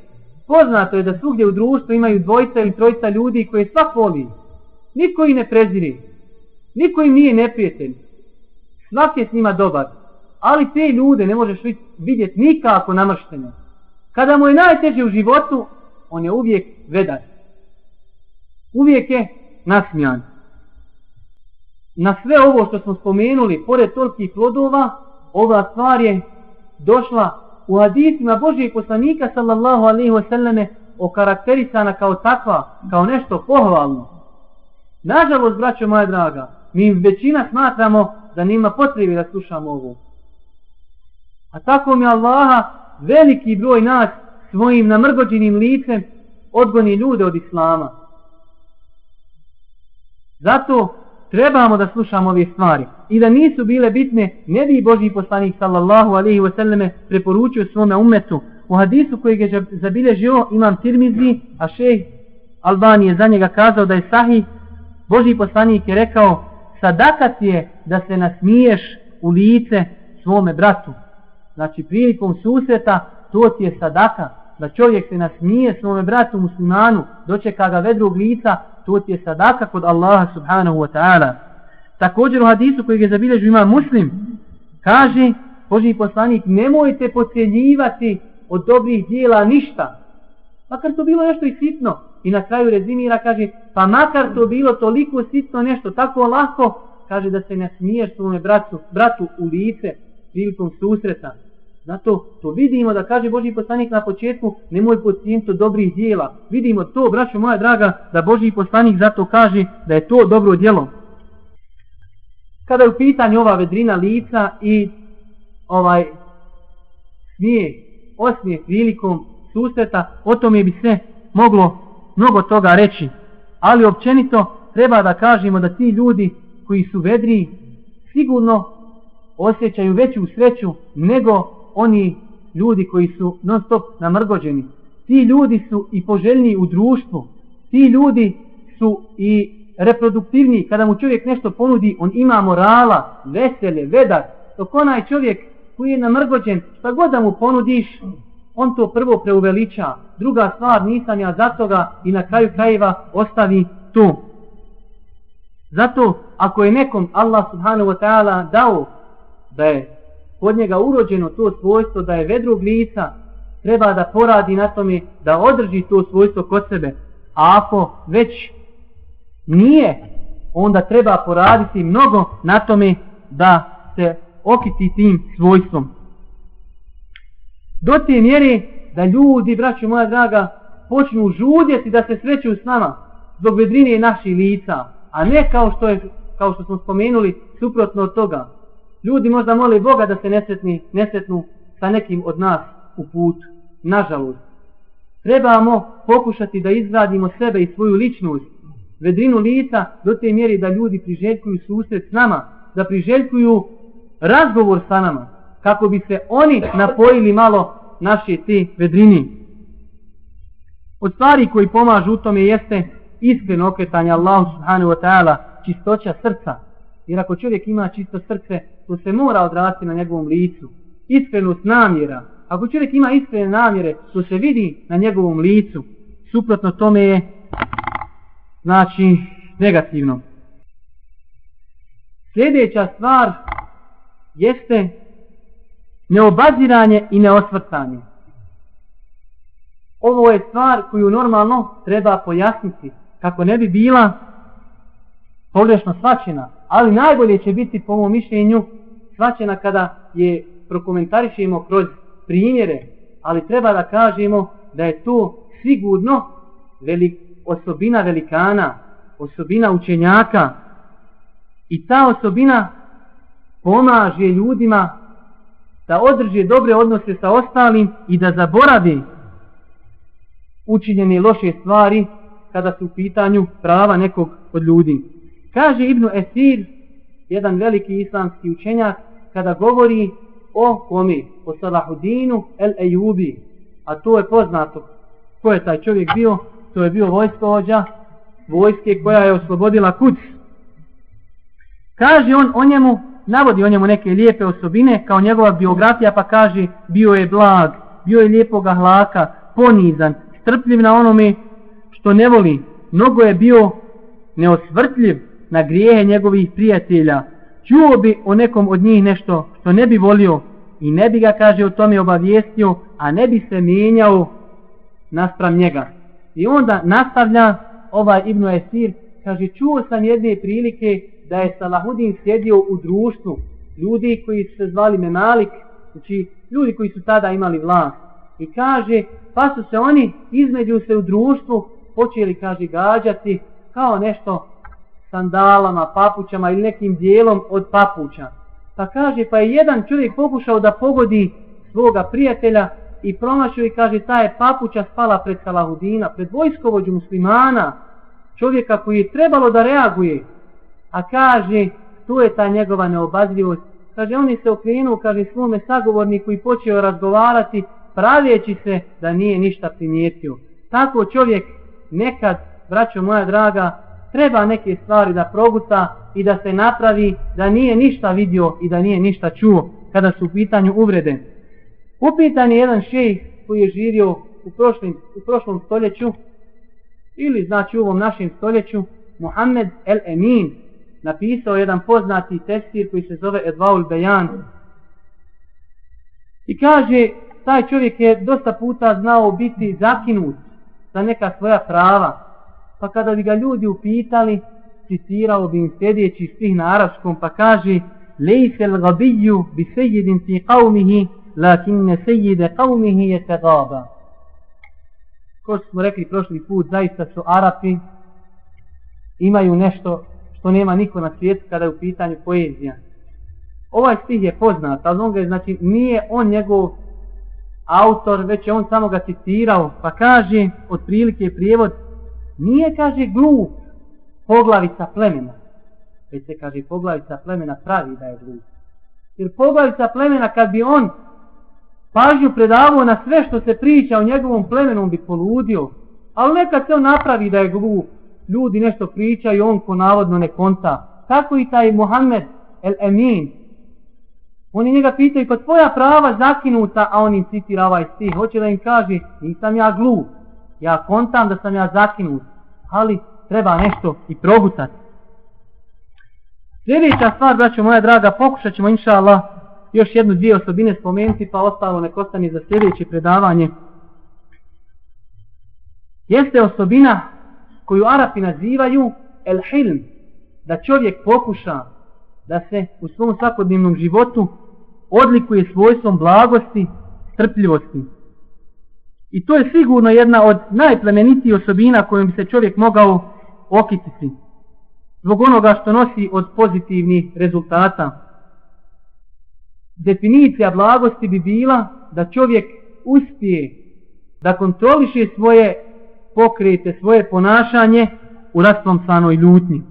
poznato je da svugdje u društvu imaju dvojca ili trojca ljudi koje svak voli. Niko ih ne preziri. Niko im nije neprijatelj. Svak je s njima dobar. Ali te ljude ne možeš vidjeti nikako namrštene. Kada mu je najteže u životu, on je uvijek vedar. Uvijek je nasmijan. Na sve ovo što smo spomenuli, pored tolikih plodova, ova stvar je došla u hadisima Božijeg poslanika sallallahu alaihi wasallame okarakterisana kao takva, kao nešto pohvalno. Nažalost, braćo moja draga, mi većina smatramo da nima potrebi da slušamo ovo. A tako mi Allaha veliki broj nas svojim namrgođenim licem odgoni ljude od Islama. Zato trebamo da slušamo ove stvari. I da nisu bile bitne, ne bi Boži poslanik sallallahu alaihi wasallame preporučio svome umetu. U hadisu koji je zabilježio imam Tirmizi, a šeh Albani je za njega kazao da je sahih, Boži poslanik je rekao, sadakat je da se nasmiješ u lice svome bratu. Znači prilikom susreta, to ti je sadaka, da čovjek se nasmije svome bratu muslimanu, dočeka ga vedrog lica, to ti je sadaka kod Allaha subhanahu wa ta'ala. Također u hadisu kojeg je zabilježio ima muslim, kaže, Boži poslanik, nemojte pocijeljivati od dobrih dijela ništa. Makar to bilo nešto i sitno. I na kraju rezimira kaže, pa makar to bilo toliko sitno nešto, tako lako, kaže da se ne smiješ svome bratu, bratu u lice prilikom susreta. Zato to vidimo da kaže Boži poslanik na početku, nemoj pocijeniti dobrih dijela. Vidimo to, braćo moja draga, da Boži poslanik zato kaže da je to dobro djelo. Kada je u pitanju ova vedrina lica i ovaj smije, osmije prilikom susreta, o tome bi se moglo mnogo toga reći. Ali općenito treba da kažemo da ti ljudi koji su vedri sigurno osjećaju veću sreću nego oni ljudi koji su non stop namrgođeni. Ti ljudi su i poželjni u društvu. Ti ljudi su i reproduktivni. Kada mu čovjek nešto ponudi, on ima morala, vesele, vedar. Dok onaj čovjek koji je namrgođen, šta god da mu ponudiš, on to prvo preuveliča. Druga stvar, nisam ja za toga i na kraju krajeva ostavi to. Zato, ako je nekom Allah subhanahu wa ta'ala dao da je kod njega urođeno to svojstvo da je vedrog lica, treba da poradi na tome da održi to svojstvo kod sebe. A ako već nije, onda treba poraditi mnogo na tome da se okiti tim svojstvom. Do te mjere da ljudi, braćo moja draga, počnu žudjeti da se sreću s nama zbog vedrine naših lica, a ne kao što, je, kao što smo spomenuli suprotno od toga. Ljudi možda mole Boga da se nesretni, nesretnu sa nekim od nas u put. Nažalost. Trebamo pokušati da izradimo sebe i svoju ličnost, vedrinu lica do te mjeri da ljudi priželjkuju susret s nama, da priželjkuju razgovor sa nama, kako bi se oni napojili malo naše te vedrini. Od stvari koji pomažu u tome jeste iskreno okretanje Allahu subhanahu wa ta'ala, čistoća srca. Jer ako čovjek ima čisto srce, to se mora odrasti na njegovom licu. Iskrenost namjera. Ako čovjek ima iskrene namjere, to se vidi na njegovom licu. Suprotno tome je, znači, negativno. Sljedeća stvar jeste neobaziranje i neosvrtanje. Ovo je stvar koju normalno treba pojasniti kako ne bi bila pogrešno svačena, ali najbolje će biti po mom mišljenju svačena kada je prokomentarišemo kroz primjere, ali treba da kažemo da je to sigurno velik, osobina velikana, osobina učenjaka i ta osobina pomaže ljudima da održe dobre odnose sa ostalim i da zaboravi učinjene loše stvari kada su u pitanju prava nekog od ljudi. Kaže Ibnu Esir, jedan veliki islamski učenjak, kada govori o kome? O Salahudinu el Ejubi. A to je poznato. Ko je taj čovjek bio? To je bio vojskovođa vojske koja je oslobodila kuć. Kaže on o njemu, navodi o njemu neke lijepe osobine, kao njegova biografija, pa kaže bio je blag, bio je lijepoga hlaka, ponizan, strpljiv na onome što ne voli. Mnogo je bio neosvrtljiv, na grijehe njegovih prijatelja, čuo bi o nekom od njih nešto što ne bi volio i ne bi ga, kaže, o tome obavijestio, a ne bi se mijenjao naspram njega. I onda nastavlja ovaj Ibnu Esir, kaže, čuo sam jedne prilike da je Salahudin sjedio u društvu ljudi koji su se zvali Memalik, znači ljudi koji su tada imali vlast. I kaže, pa su se oni između se u društvu počeli, kaže, gađati kao nešto sandalama, papućama ili nekim dijelom od papuća. Pa kaže, pa je jedan čovjek pokušao da pogodi svoga prijatelja i promašio i kaže, ta je papuća spala pred Salahudina, pred vojskovođu muslimana, čovjeka koji je trebalo da reaguje. A kaže, tu je ta njegova neobazljivost. Kaže, oni se okrenuo, kaže, svome sagovorniku i počeo razgovarati, pravijeći se da nije ništa primijetio. Tako čovjek nekad, braćo moja draga, treba neke stvari da proguta i da se napravi da nije ništa vidio i da nije ništa čuo kada su u pitanju uvrede. Upitan je jedan šejh koji je živio u, prošlim, u prošlom stoljeću ili znači u ovom našem stoljeću Muhammed El Emin napisao jedan poznati testir koji se zove Edvaul Bejan. I kaže taj čovjek je dosta puta znao biti zakinut za neka svoja prava pa kada bi ga ljudi upitali, citirao bi im sljedeći stih na arabskom, pa kaže Lejse l'gabiju bi sejidin fi qavmihi, lakinne sejide qavmihi je tegaba. Ko smo rekli prošli put, zaista su Arapi, imaju nešto što nema niko na svijetu kada je u pitanju poezija. Ovaj stih je poznat, ali on ga je, znači, nije on njegov autor, već je on samo ga citirao, pa kaže, otprilike prijevod, Nije, kaže, glup poglavica plemena. Već se, kaže, poglavica plemena pravi da je glup. Jer poglavica plemena, kad bi on pažnju predavao na sve što se priča o njegovom plemenu, on bi poludio. Ali nekad se on napravi da je glup. Ljudi nešto pričaju, on ko navodno ne konta. Tako i taj Muhammed el Emin. Oni njega pitaju, pa tvoja prava zakinuta, a on im citira ovaj stih. Hoće da im kaže, nisam ja glup ja kontam da sam ja zakinut, ali treba nešto i progutati. Sljedeća stvar, braćo moja draga, pokušat ćemo, inša Allah, još jednu dvije osobine spomenuti, pa ostalo nek ostane za sljedeće predavanje. Jeste osobina koju Arapi nazivaju el hilm, da čovjek pokuša da se u svom svakodnevnom životu odlikuje svojstvom blagosti, strpljivosti. I to je sigurno jedna od najplemenitijih osobina kojom bi se čovjek mogao okititi. Zbog onoga što nosi od pozitivnih rezultata. Definicija blagosti bi bila da čovjek uspije da kontroliše svoje pokrete, svoje ponašanje u sanoj ljutnji.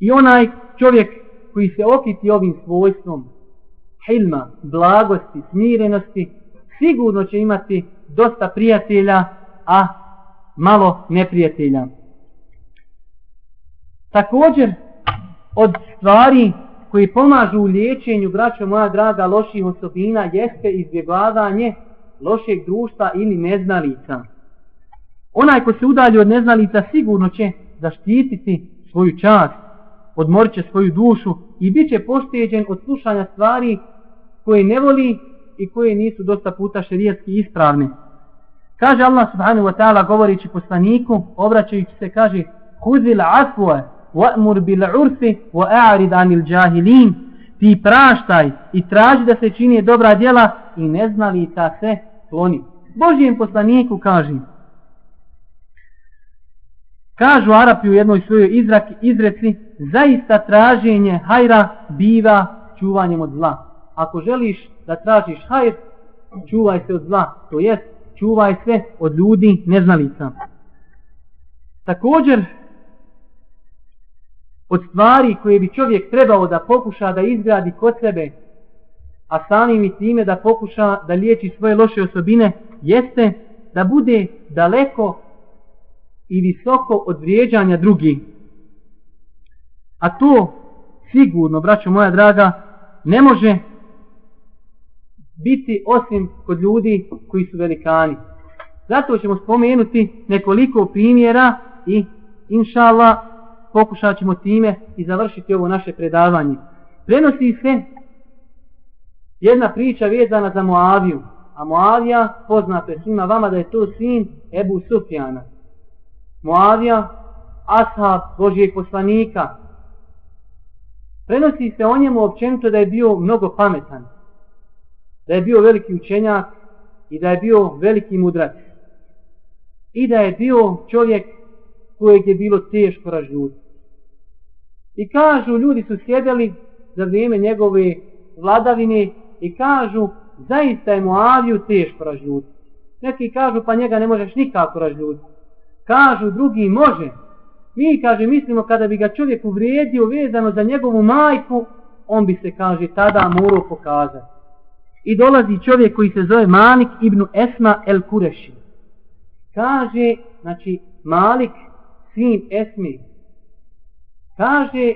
I onaj čovjek koji se okiti ovim svojstvom hilma, blagosti, smirenosti, sigurno će imati dosta prijatelja, a malo neprijatelja. Također, od stvari koji pomažu u liječenju, braćo moja draga, loših osobina, jeste izbjegavanje lošeg društva ili neznalica. Onaj ko se udalji od neznalica sigurno će zaštititi svoju čast, odmorit će svoju dušu i bit će pošteđen od slušanja stvari koje ne voli i koje nisu dosta puta šerijetski ispravne. Kaže Allah subhanahu wa ta'ala govorići poslaniku, obraćajući se, kaže Huzil afwa wa'mur bil urfi wa'arid anil jahilin ti praštaj i traži da se čini dobra djela i ne znali ta se kloni. Božijem poslaniku kaže Kažu Arapi u jednoj svojoj izrak, izreci zaista traženje hajra biva čuvanjem od zla. Ako želiš da tražiš hajr, čuvaj se od zla, to jest čuvaj se od ljudi neznalica. Također, od stvari koje bi čovjek trebao da pokuša da izgradi kod sebe, a samim i time da pokuša da liječi svoje loše osobine, jeste da bude daleko i visoko od vrijeđanja drugih. A to sigurno, braćo moja draga, ne može biti osim kod ljudi koji su velikani. Zato ćemo spomenuti nekoliko primjera i inša Allah pokušat ćemo time i završiti ovo naše predavanje. Prenosi se jedna priča vezana za Moaviju. A Moavija, poznato je svima vama da je to sin Ebu Sufjana. Moavija, ashab Božijeg poslanika. Prenosi se o njemu općenito da je bio mnogo pametan. Da je bio veliki učenjak i da je bio veliki mudrac. I da je bio čovjek kojeg je bilo teško ražljuditi. I kažu, ljudi su sjedeli za vrijeme njegove vladavine i kažu, zaista je Moaviju teško ražljuditi. Neki kažu, pa njega ne možeš nikako ražljuditi. Kažu, drugi može. Mi, kaže, mislimo kada bi ga čovjek uvrijedio vezano za njegovu majku, on bi se, kaže, tada morao pokazati. I dolazi čovjek koji se zove Malik ibn Esma el Kureši. Kaže, znači, Malik, sin Esmi, kaže,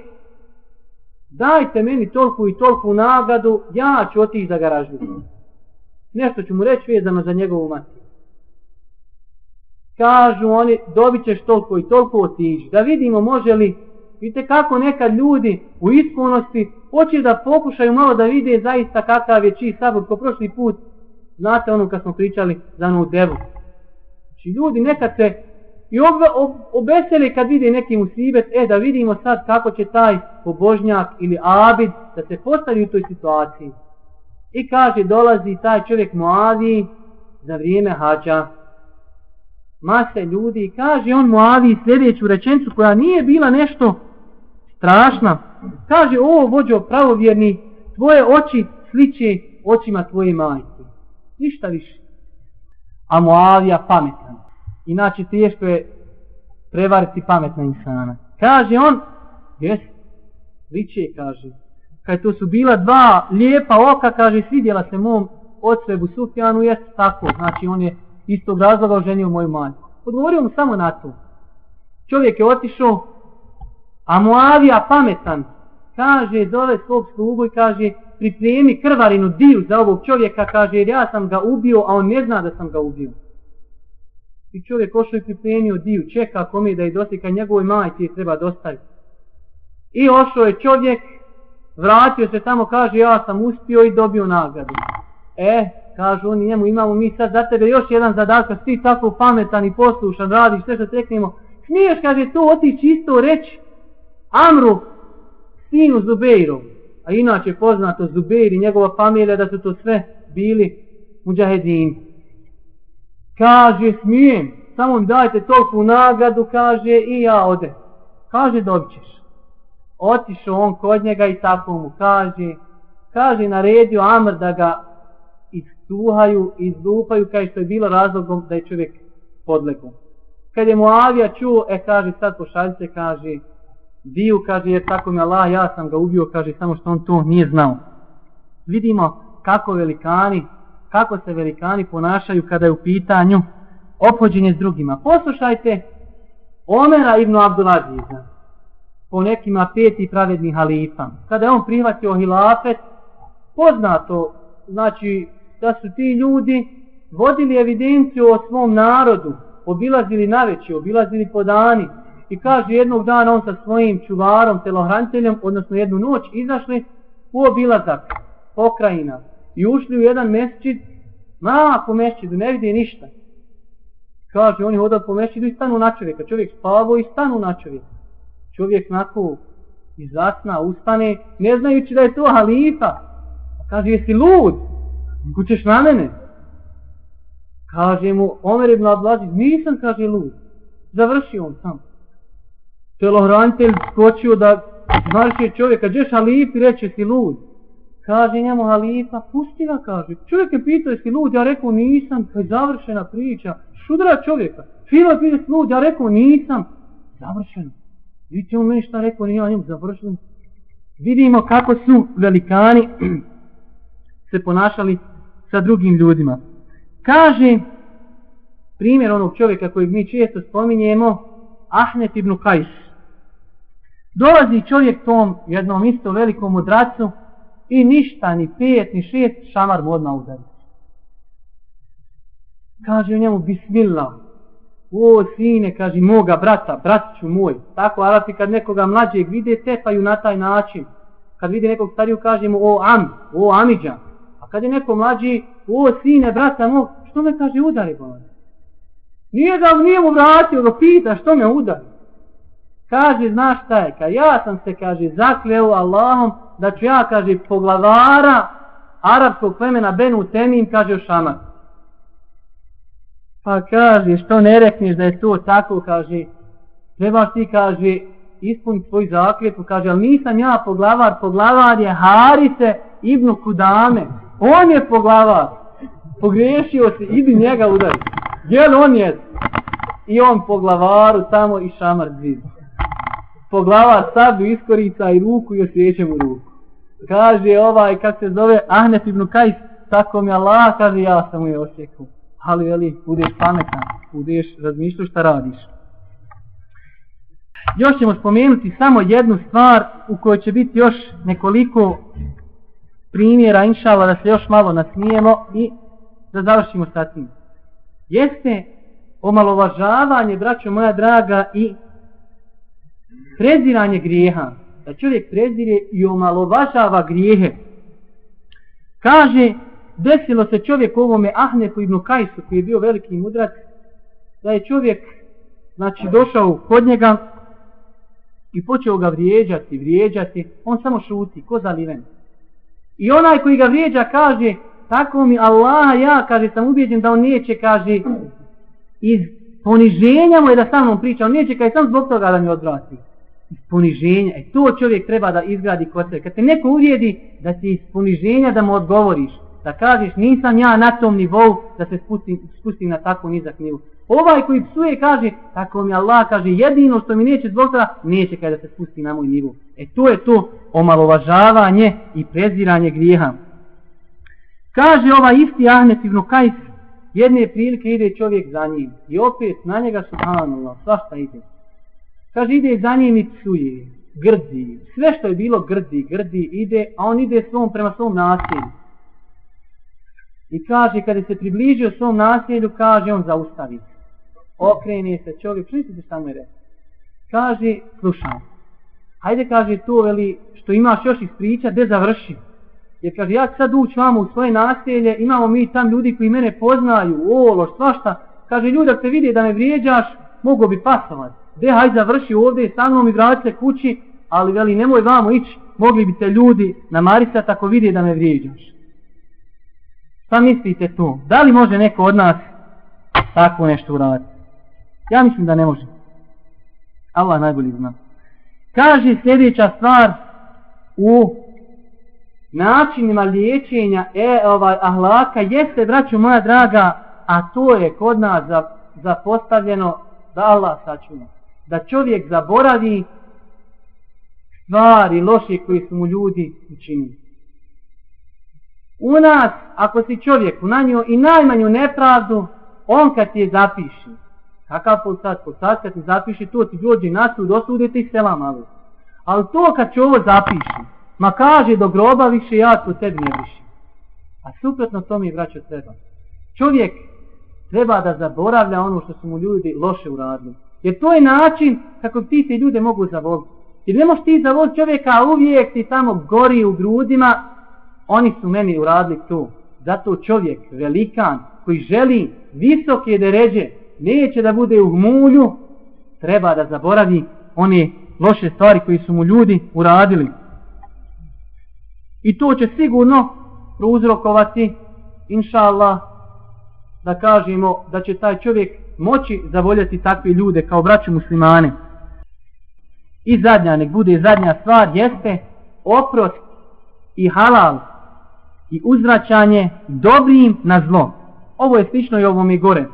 dajte meni toliko i toliko nagradu, ja ću otići da ga. Nešto ću mu reći vezano za njegovu mati. Kažu oni, dobit ćeš toliko i toliko otići. Da vidimo može li, vidite kako nekad ljudi u ispunosti hoće da pokušaju malo da vide zaista kakav je čiji sabor. Ko prošli put, znate ono kad smo pričali za onu devu. Znači ljudi nekad se i ob, ob, obeseli kad vide neki musibet, e da vidimo sad kako će taj pobožnjak ili abid da se postavi u toj situaciji. I kaže, dolazi taj čovjek Moavi za vrijeme hađa. Mase ljudi i kaže on Moavi sljedeću rečencu koja nije bila nešto strašna. Kaže, o vođo pravovjerni, tvoje oči sliče očima tvoje majke. Ništa više. A Moavija pametan. Inače teško je prevariti pametna insana. Kaže on, jes, liče, kaže. Kad to su bila dva lijepa oka, kaže, svidjela se mom odsvebu Sufjanu, jes, tako. Znači on je istog razloga oženio moju majku. Odgovorio mu samo na to. Čovjek je otišao, a Moavija pametan, kaže, dole svog slugu i kaže, pripremi krvarinu dio za ovog čovjeka, kaže, jer ja sam ga ubio, a on ne zna da sam ga ubio. I čovjek ošao i pripremio dio, čeka kome da je dosika njegovoj majci je treba dostaviti. I ošao je čovjek, vratio se tamo, kaže ja sam uspio i dobio nagradu. E, kažu oni njemu, imamo mi sad za tebe još jedan zadatak, ti tako pametan i poslušan, radiš sve što teknemo. Smiješ, kaže, to otići isto reći Amru, sinu Zubeiru. A inače poznato Zubeir i njegova familija da su to sve bili muđahedini. Kaže, smijem, samo mi dajte toliku nagradu, kaže, i ja ode. Kaže, dobit ćeš. Otišao on kod njega i tako mu kaže, kaže, naredio Amr da ga istuhaju, izlupaju, kaj što je bilo razlogom da je čovjek podlegom. Kad je Muavija čuo, e, kaže, sad pošaljite, kaže, bio, kaže, jer tako mi Allah, ja sam ga ubio, kaže, samo što on to nije znao. Vidimo kako velikani kako se velikani ponašaju kada je u pitanju opođenje s drugima. Poslušajte Omera ibn Abdulaziza, po nekima peti pravedni halifa. Kada je on prihvatio hilafet, poznato, znači da su ti ljudi vodili evidenciju o svom narodu, obilazili naveći, obilazili po dani i kaže jednog dana on sa svojim čuvarom, telohraniteljem, odnosno jednu noć, izašli u obilazak pokrajina, i ušli u jedan mesčid, mako mesčidu, ne vidi ništa. Kaže, oni hodali po mesčidu i stanu na čovjeka. Čovjek spavo i stanu na čovjeka. Čovjek nako izasna, ustane, ne znajući da je to halifa. Pa kaže, jesi lud? Kućeš na mene? Kaže mu, Omer ibn Ablaziz, nisam, kaže, lud. Završio on sam. Telohranitelj skočio da marše je čovjek, halifi, reče si lud. Kaže njemu halifa, pusti ga, kaže. Čovjek je pitao, jesi lud? Ja rekao, nisam. to je završena priča. Šudra čovjeka. Filo je jesi lud? Ja rekao, nisam. Završeno. Vidite on meni šta rekao, nije njemu završeno. Vidimo kako su velikani se ponašali sa drugim ljudima. Kaže, primjer onog čovjeka kojeg mi često spominjemo, Ahnet ibn Kajs. Dolazi čovjek tom jednom isto velikom mudracu, I ništa, ni pet, ni šest, šamar mu odmah udari. Kaže u njemu, bismillah, o sine, kaže, moga brata, bratiću moj. Tako, arapi kad nekoga mlađeg vide, tepaju na taj način. kad vidi nekog stariju kaže mu o am, o amiđa. A kad je neko mlađi, o sine, brata mog, što me kaže udari bolan? Nije da nije mu vratio, da pita što me udari. Kaže, znaš šta je, ka ja sam se, kaže, zakleo Allahom, da ću ja, kaže, poglavara arapskog plemena Benu Temim, kaže, šamat. Pa kaže, što ne rekneš da je to tako, kaže, trebaš ti, kaže, ispuniti svoj zakljetu, kaže, ali nisam ja poglavar, poglavar je Harise ibn Kudame, on je poglavar, pogriješio se, idi njega udari, jel on je, i on poglavaru tamo i šamar dvizu poglava sabu iskorica i ruku i osjeće mu ruku. Kaže ovaj, kak se zove, Ahnet ibn Kajs, tako mi Allah, kaže, ja sam mu je osjekao. Ali, veli, budeš pametan, budeš razmišljati šta radiš. Još ćemo spomenuti samo jednu stvar u kojoj će biti još nekoliko primjera, inšala, da se još malo nasmijemo i da završimo sa tim. Jeste omalovažavanje, braćo moja draga, i preziranje grijeha. Da čovjek prezire i omalovažava grijehe. Kaže, desilo se čovjek ovome Ahnefu ibn Kajsu, koji je bio veliki mudrac, da je čovjek, znači, došao kod njega i počeo ga vrijeđati, vrijeđati, on samo šuti, ko zaliven. I onaj koji ga vrijeđa kaže, tako mi Allah, ja, kaže, sam ubijeđen da on neće, kaže, iz poniženja mu je da sa mnom priča, on neće, kaže, sam zbog toga da mi odvrati. Iz poniženja, e to čovjek treba da izgradi kod sebe. Kad te neko uvijedi, da si iz poniženja da mu odgovoriš, da kažeš, nisam ja na tom nivou, da se spustim, spustim na takvu nizak nivou. Ovaj koji psuje kaže, tako mi Allah kaže, jedino što mi neće zbog toga, neće kada se spusti na moj nivu. E to je to omalovažavanje i preziranje grijeha. Kaže ovaj isti Ahmet ibn Kajs, jedne prilike ide čovjek za njim. I opet na njega subhanallah, svašta ide. Kaže ide za njim i psuje, grdi. Sve što je bilo grdi, grdi, ide, a on ide svom prema svom nasilju. I kaže, kada se približio svom nasilju, kaže, on zaustavi se okrene se čovjek, čujte šta mu je rekao. Kaže, slušaj, hajde kaže to, veli, što imaš još iz priča, gdje završi. Jer kaže, ja sad ući vamo u svoje naselje, imamo mi tam ljudi koji mene poznaju, ološ, svašta. Kaže, ljudi, ako te vidi da me vrijeđaš, mogu bi pasovati. Gdje, hajde završi ovdje, sa mnom i vrati se kući, ali veli, nemoj vamo ići, mogli bi te ljudi namarisati ako vidi da me vrijeđaš. Šta mislite tu? Da li može neko od nas tako nešto uraditi? Ja mislim da ne može. Allah najbolji zna. Kaže sljedeća stvar u načinima liječenja e, ovaj, ahlaka jeste, braću moja draga, a to je kod nas za, zapostavljeno da Allah sačuva. Da čovjek zaboravi stvari loše koji su mu ljudi učinili. U nas, ako si čovjek unanio i najmanju nepravdu, on kad ti je zapiši, Kakav posad? Posad kad ti zapiši to, ti dođe na sud, osude ti sela malo. Ali to kad će ovo zapiši, ma kaže do groba više ja to tebi ne više. A suprotno to mi vraća treba. Čovjek treba da zaboravlja ono što su mu ljudi loše uradili. Jer to je način kako ti te ljude mogu zavoliti. Jer ne možeš ti zavoliti čovjeka, a uvijek ti tamo gori u grudima, oni su meni uradili to. Zato čovjek, velikan, koji želi visoke deređe, neće da bude u mulju, treba da zaboravi one loše stvari koji su mu ljudi uradili. I to će sigurno prouzrokovati, inša Allah, da kažemo da će taj čovjek moći zavoljati takve ljude kao braću muslimane. I zadnja, nek bude zadnja stvar, jeste oprost i halal i uzvraćanje dobrim na zlo. Ovo je slično i ovom i gore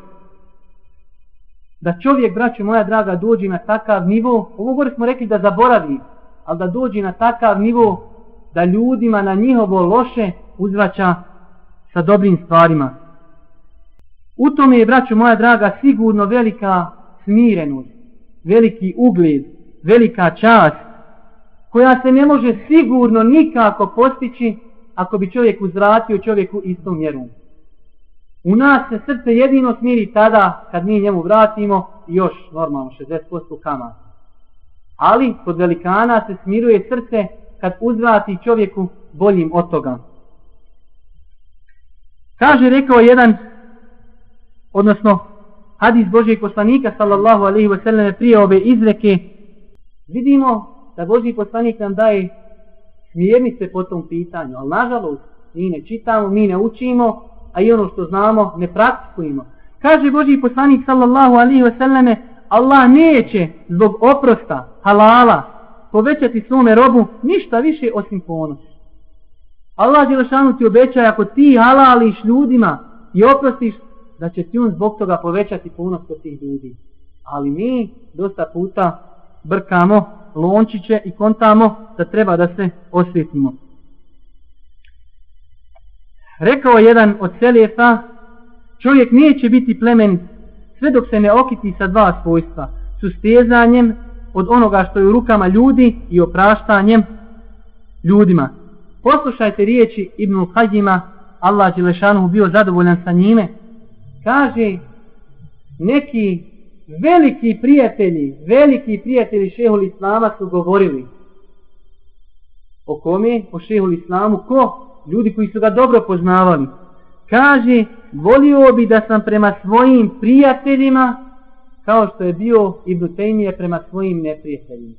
da čovjek, braću moja draga, dođe na takav nivo, ovo gore smo rekli da zaboravi, ali da dođe na takav nivo da ljudima na njihovo loše uzvraća sa dobrim stvarima. U tome je, braćo moja draga, sigurno velika smirenost, veliki ugled, velika čast, koja se ne može sigurno nikako postići ako bi čovjek uzvratio čovjeku istom mjerom. U nas se srce jedino smiri tada kad mi njemu vratimo još normalno 60% kamata. Ali kod velikana se smiruje srce kad uzvrati čovjeku boljim od toga. Kaže, rekao jedan, odnosno, hadis Božijeg poslanika, sallallahu alaihi wa sallam, prije ove izreke, vidimo da Božji poslanik nam daje smjernice po tom pitanju, ali nažalost, mi ne čitamo, mi ne učimo, a i ono što znamo, ne praktikujemo. Kaže Božji poslanik, sallallahu alaihi wa selleme, Allah neće zbog oprosta, halala, povećati svome robu ništa više osim ponosa. Allah Đelešanu ti obećaje ako ti halališ ljudima i oprostiš da će ti on zbog toga povećati ponos kod tih ljudi. Ali mi dosta puta brkamo lončiće i kontamo da treba da se osvjetimo. Rekao jedan od selijefa, čovjek neće biti plemen sve dok se ne okiti sa dva svojstva, sustezanjem od onoga što je u rukama ljudi i opraštanjem ljudima. Poslušajte riječi Ibn Hajima, Allah Đelešanu bio zadovoljan sa njime. Kaže, neki veliki prijatelji, veliki prijatelji šehol Islama su govorili. O kome? O šehol Islamu. Ko? Ljudi koji su ga dobro poznavali. Kaže, volio bi da sam prema svojim prijateljima kao što je bio Ibn Taymiye prema svojim neprijateljima.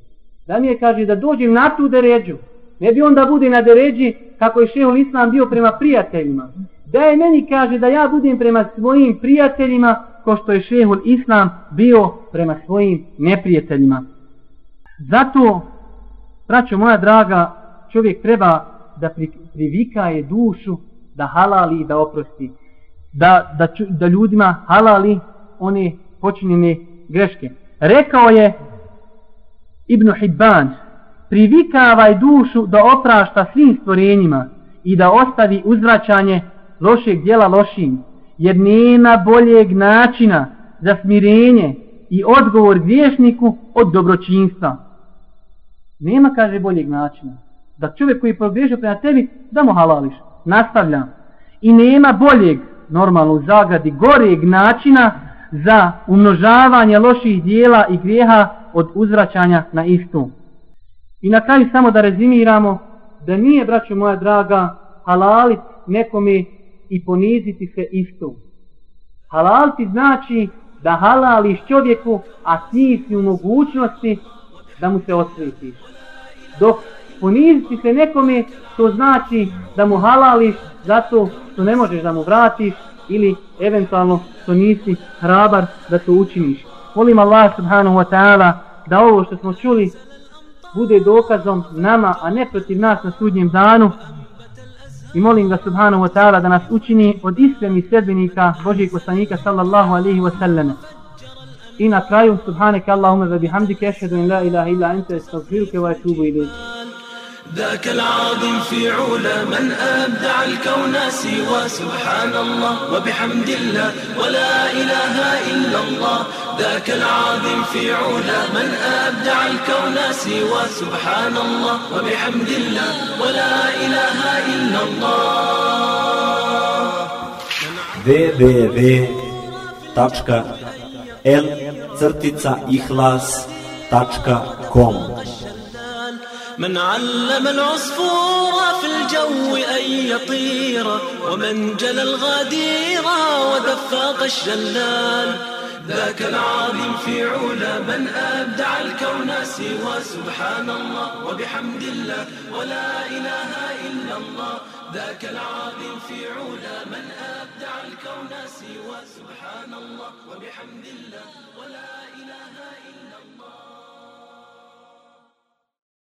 Da mi je kaže da dođem na tu deređu, ne bi onda bude na deređi kako je šehol Islam bio prema prijateljima. Da je meni kaže da ja budem prema svojim prijateljima kao što je šehul Islam bio prema svojim neprijateljima. Zato, braćo moja draga, čovjek treba da privikaje dušu, da halali i da oprosti. Da, da, da ljudima halali one počinjene greške. Rekao je Ibn Hibban, privikavaj dušu da oprašta svim stvorenjima i da ostavi uzvraćanje lošeg dijela lošim, jer nema boljeg načina za smirenje i odgovor griješniku od dobročinstva. Nema, kaže, boljeg načina. Da čovjek koji pogriješio prema tebi, da mu halališ. Nastavljam. I nema boljeg, normalno u zagradi, goreg načina za umnožavanje loših dijela i grijeha od uzvraćanja na istu. I na kraju samo da rezimiramo da nije, braćo moja draga, halalit nekome i poniziti se istu. Halaliti znači da halališ čovjeku, a ti si u mogućnosti da mu se osvetiš. Dok poniziti se nekome, to znači da mu halališ zato što ne možeš da mu vratiš ili eventualno što nisi hrabar da to učiniš. Molim Allah subhanahu wa ta'ala da ovo što smo čuli bude dokazom nama, a ne protiv nas na sudnjem danu. I molim ga subhanahu wa ta'ala da nas učini od iskrenih sedbenika Božijeg poslanika sallallahu alaihi wa sallam. I na kraju, subhanaka Allahumma wa bihamdike, ešhedu in la ilaha illa ente, stavfiruke wa etubu ilaih. ذاك العظيم في علا من أبدع الكون سوى سبحان الله وبحمد الله ولا إله إلا الله. ذاك العظيم في علا من أبدع الكون سوى سبحان الله وبحمد الله ولا إله إلا الله. www.l-ihlas.com من علم العصفور في الجو أن يطير ومن جلى الغدير ودفاق الشلال ذاك العظيم في علا من أبدع الكون سوى سبحان الله وبحمد الله ولا إله إلا الله. ذاك العظيم في علا من أبدع الكون سوى سبحان الله وبحمد الله ولا إله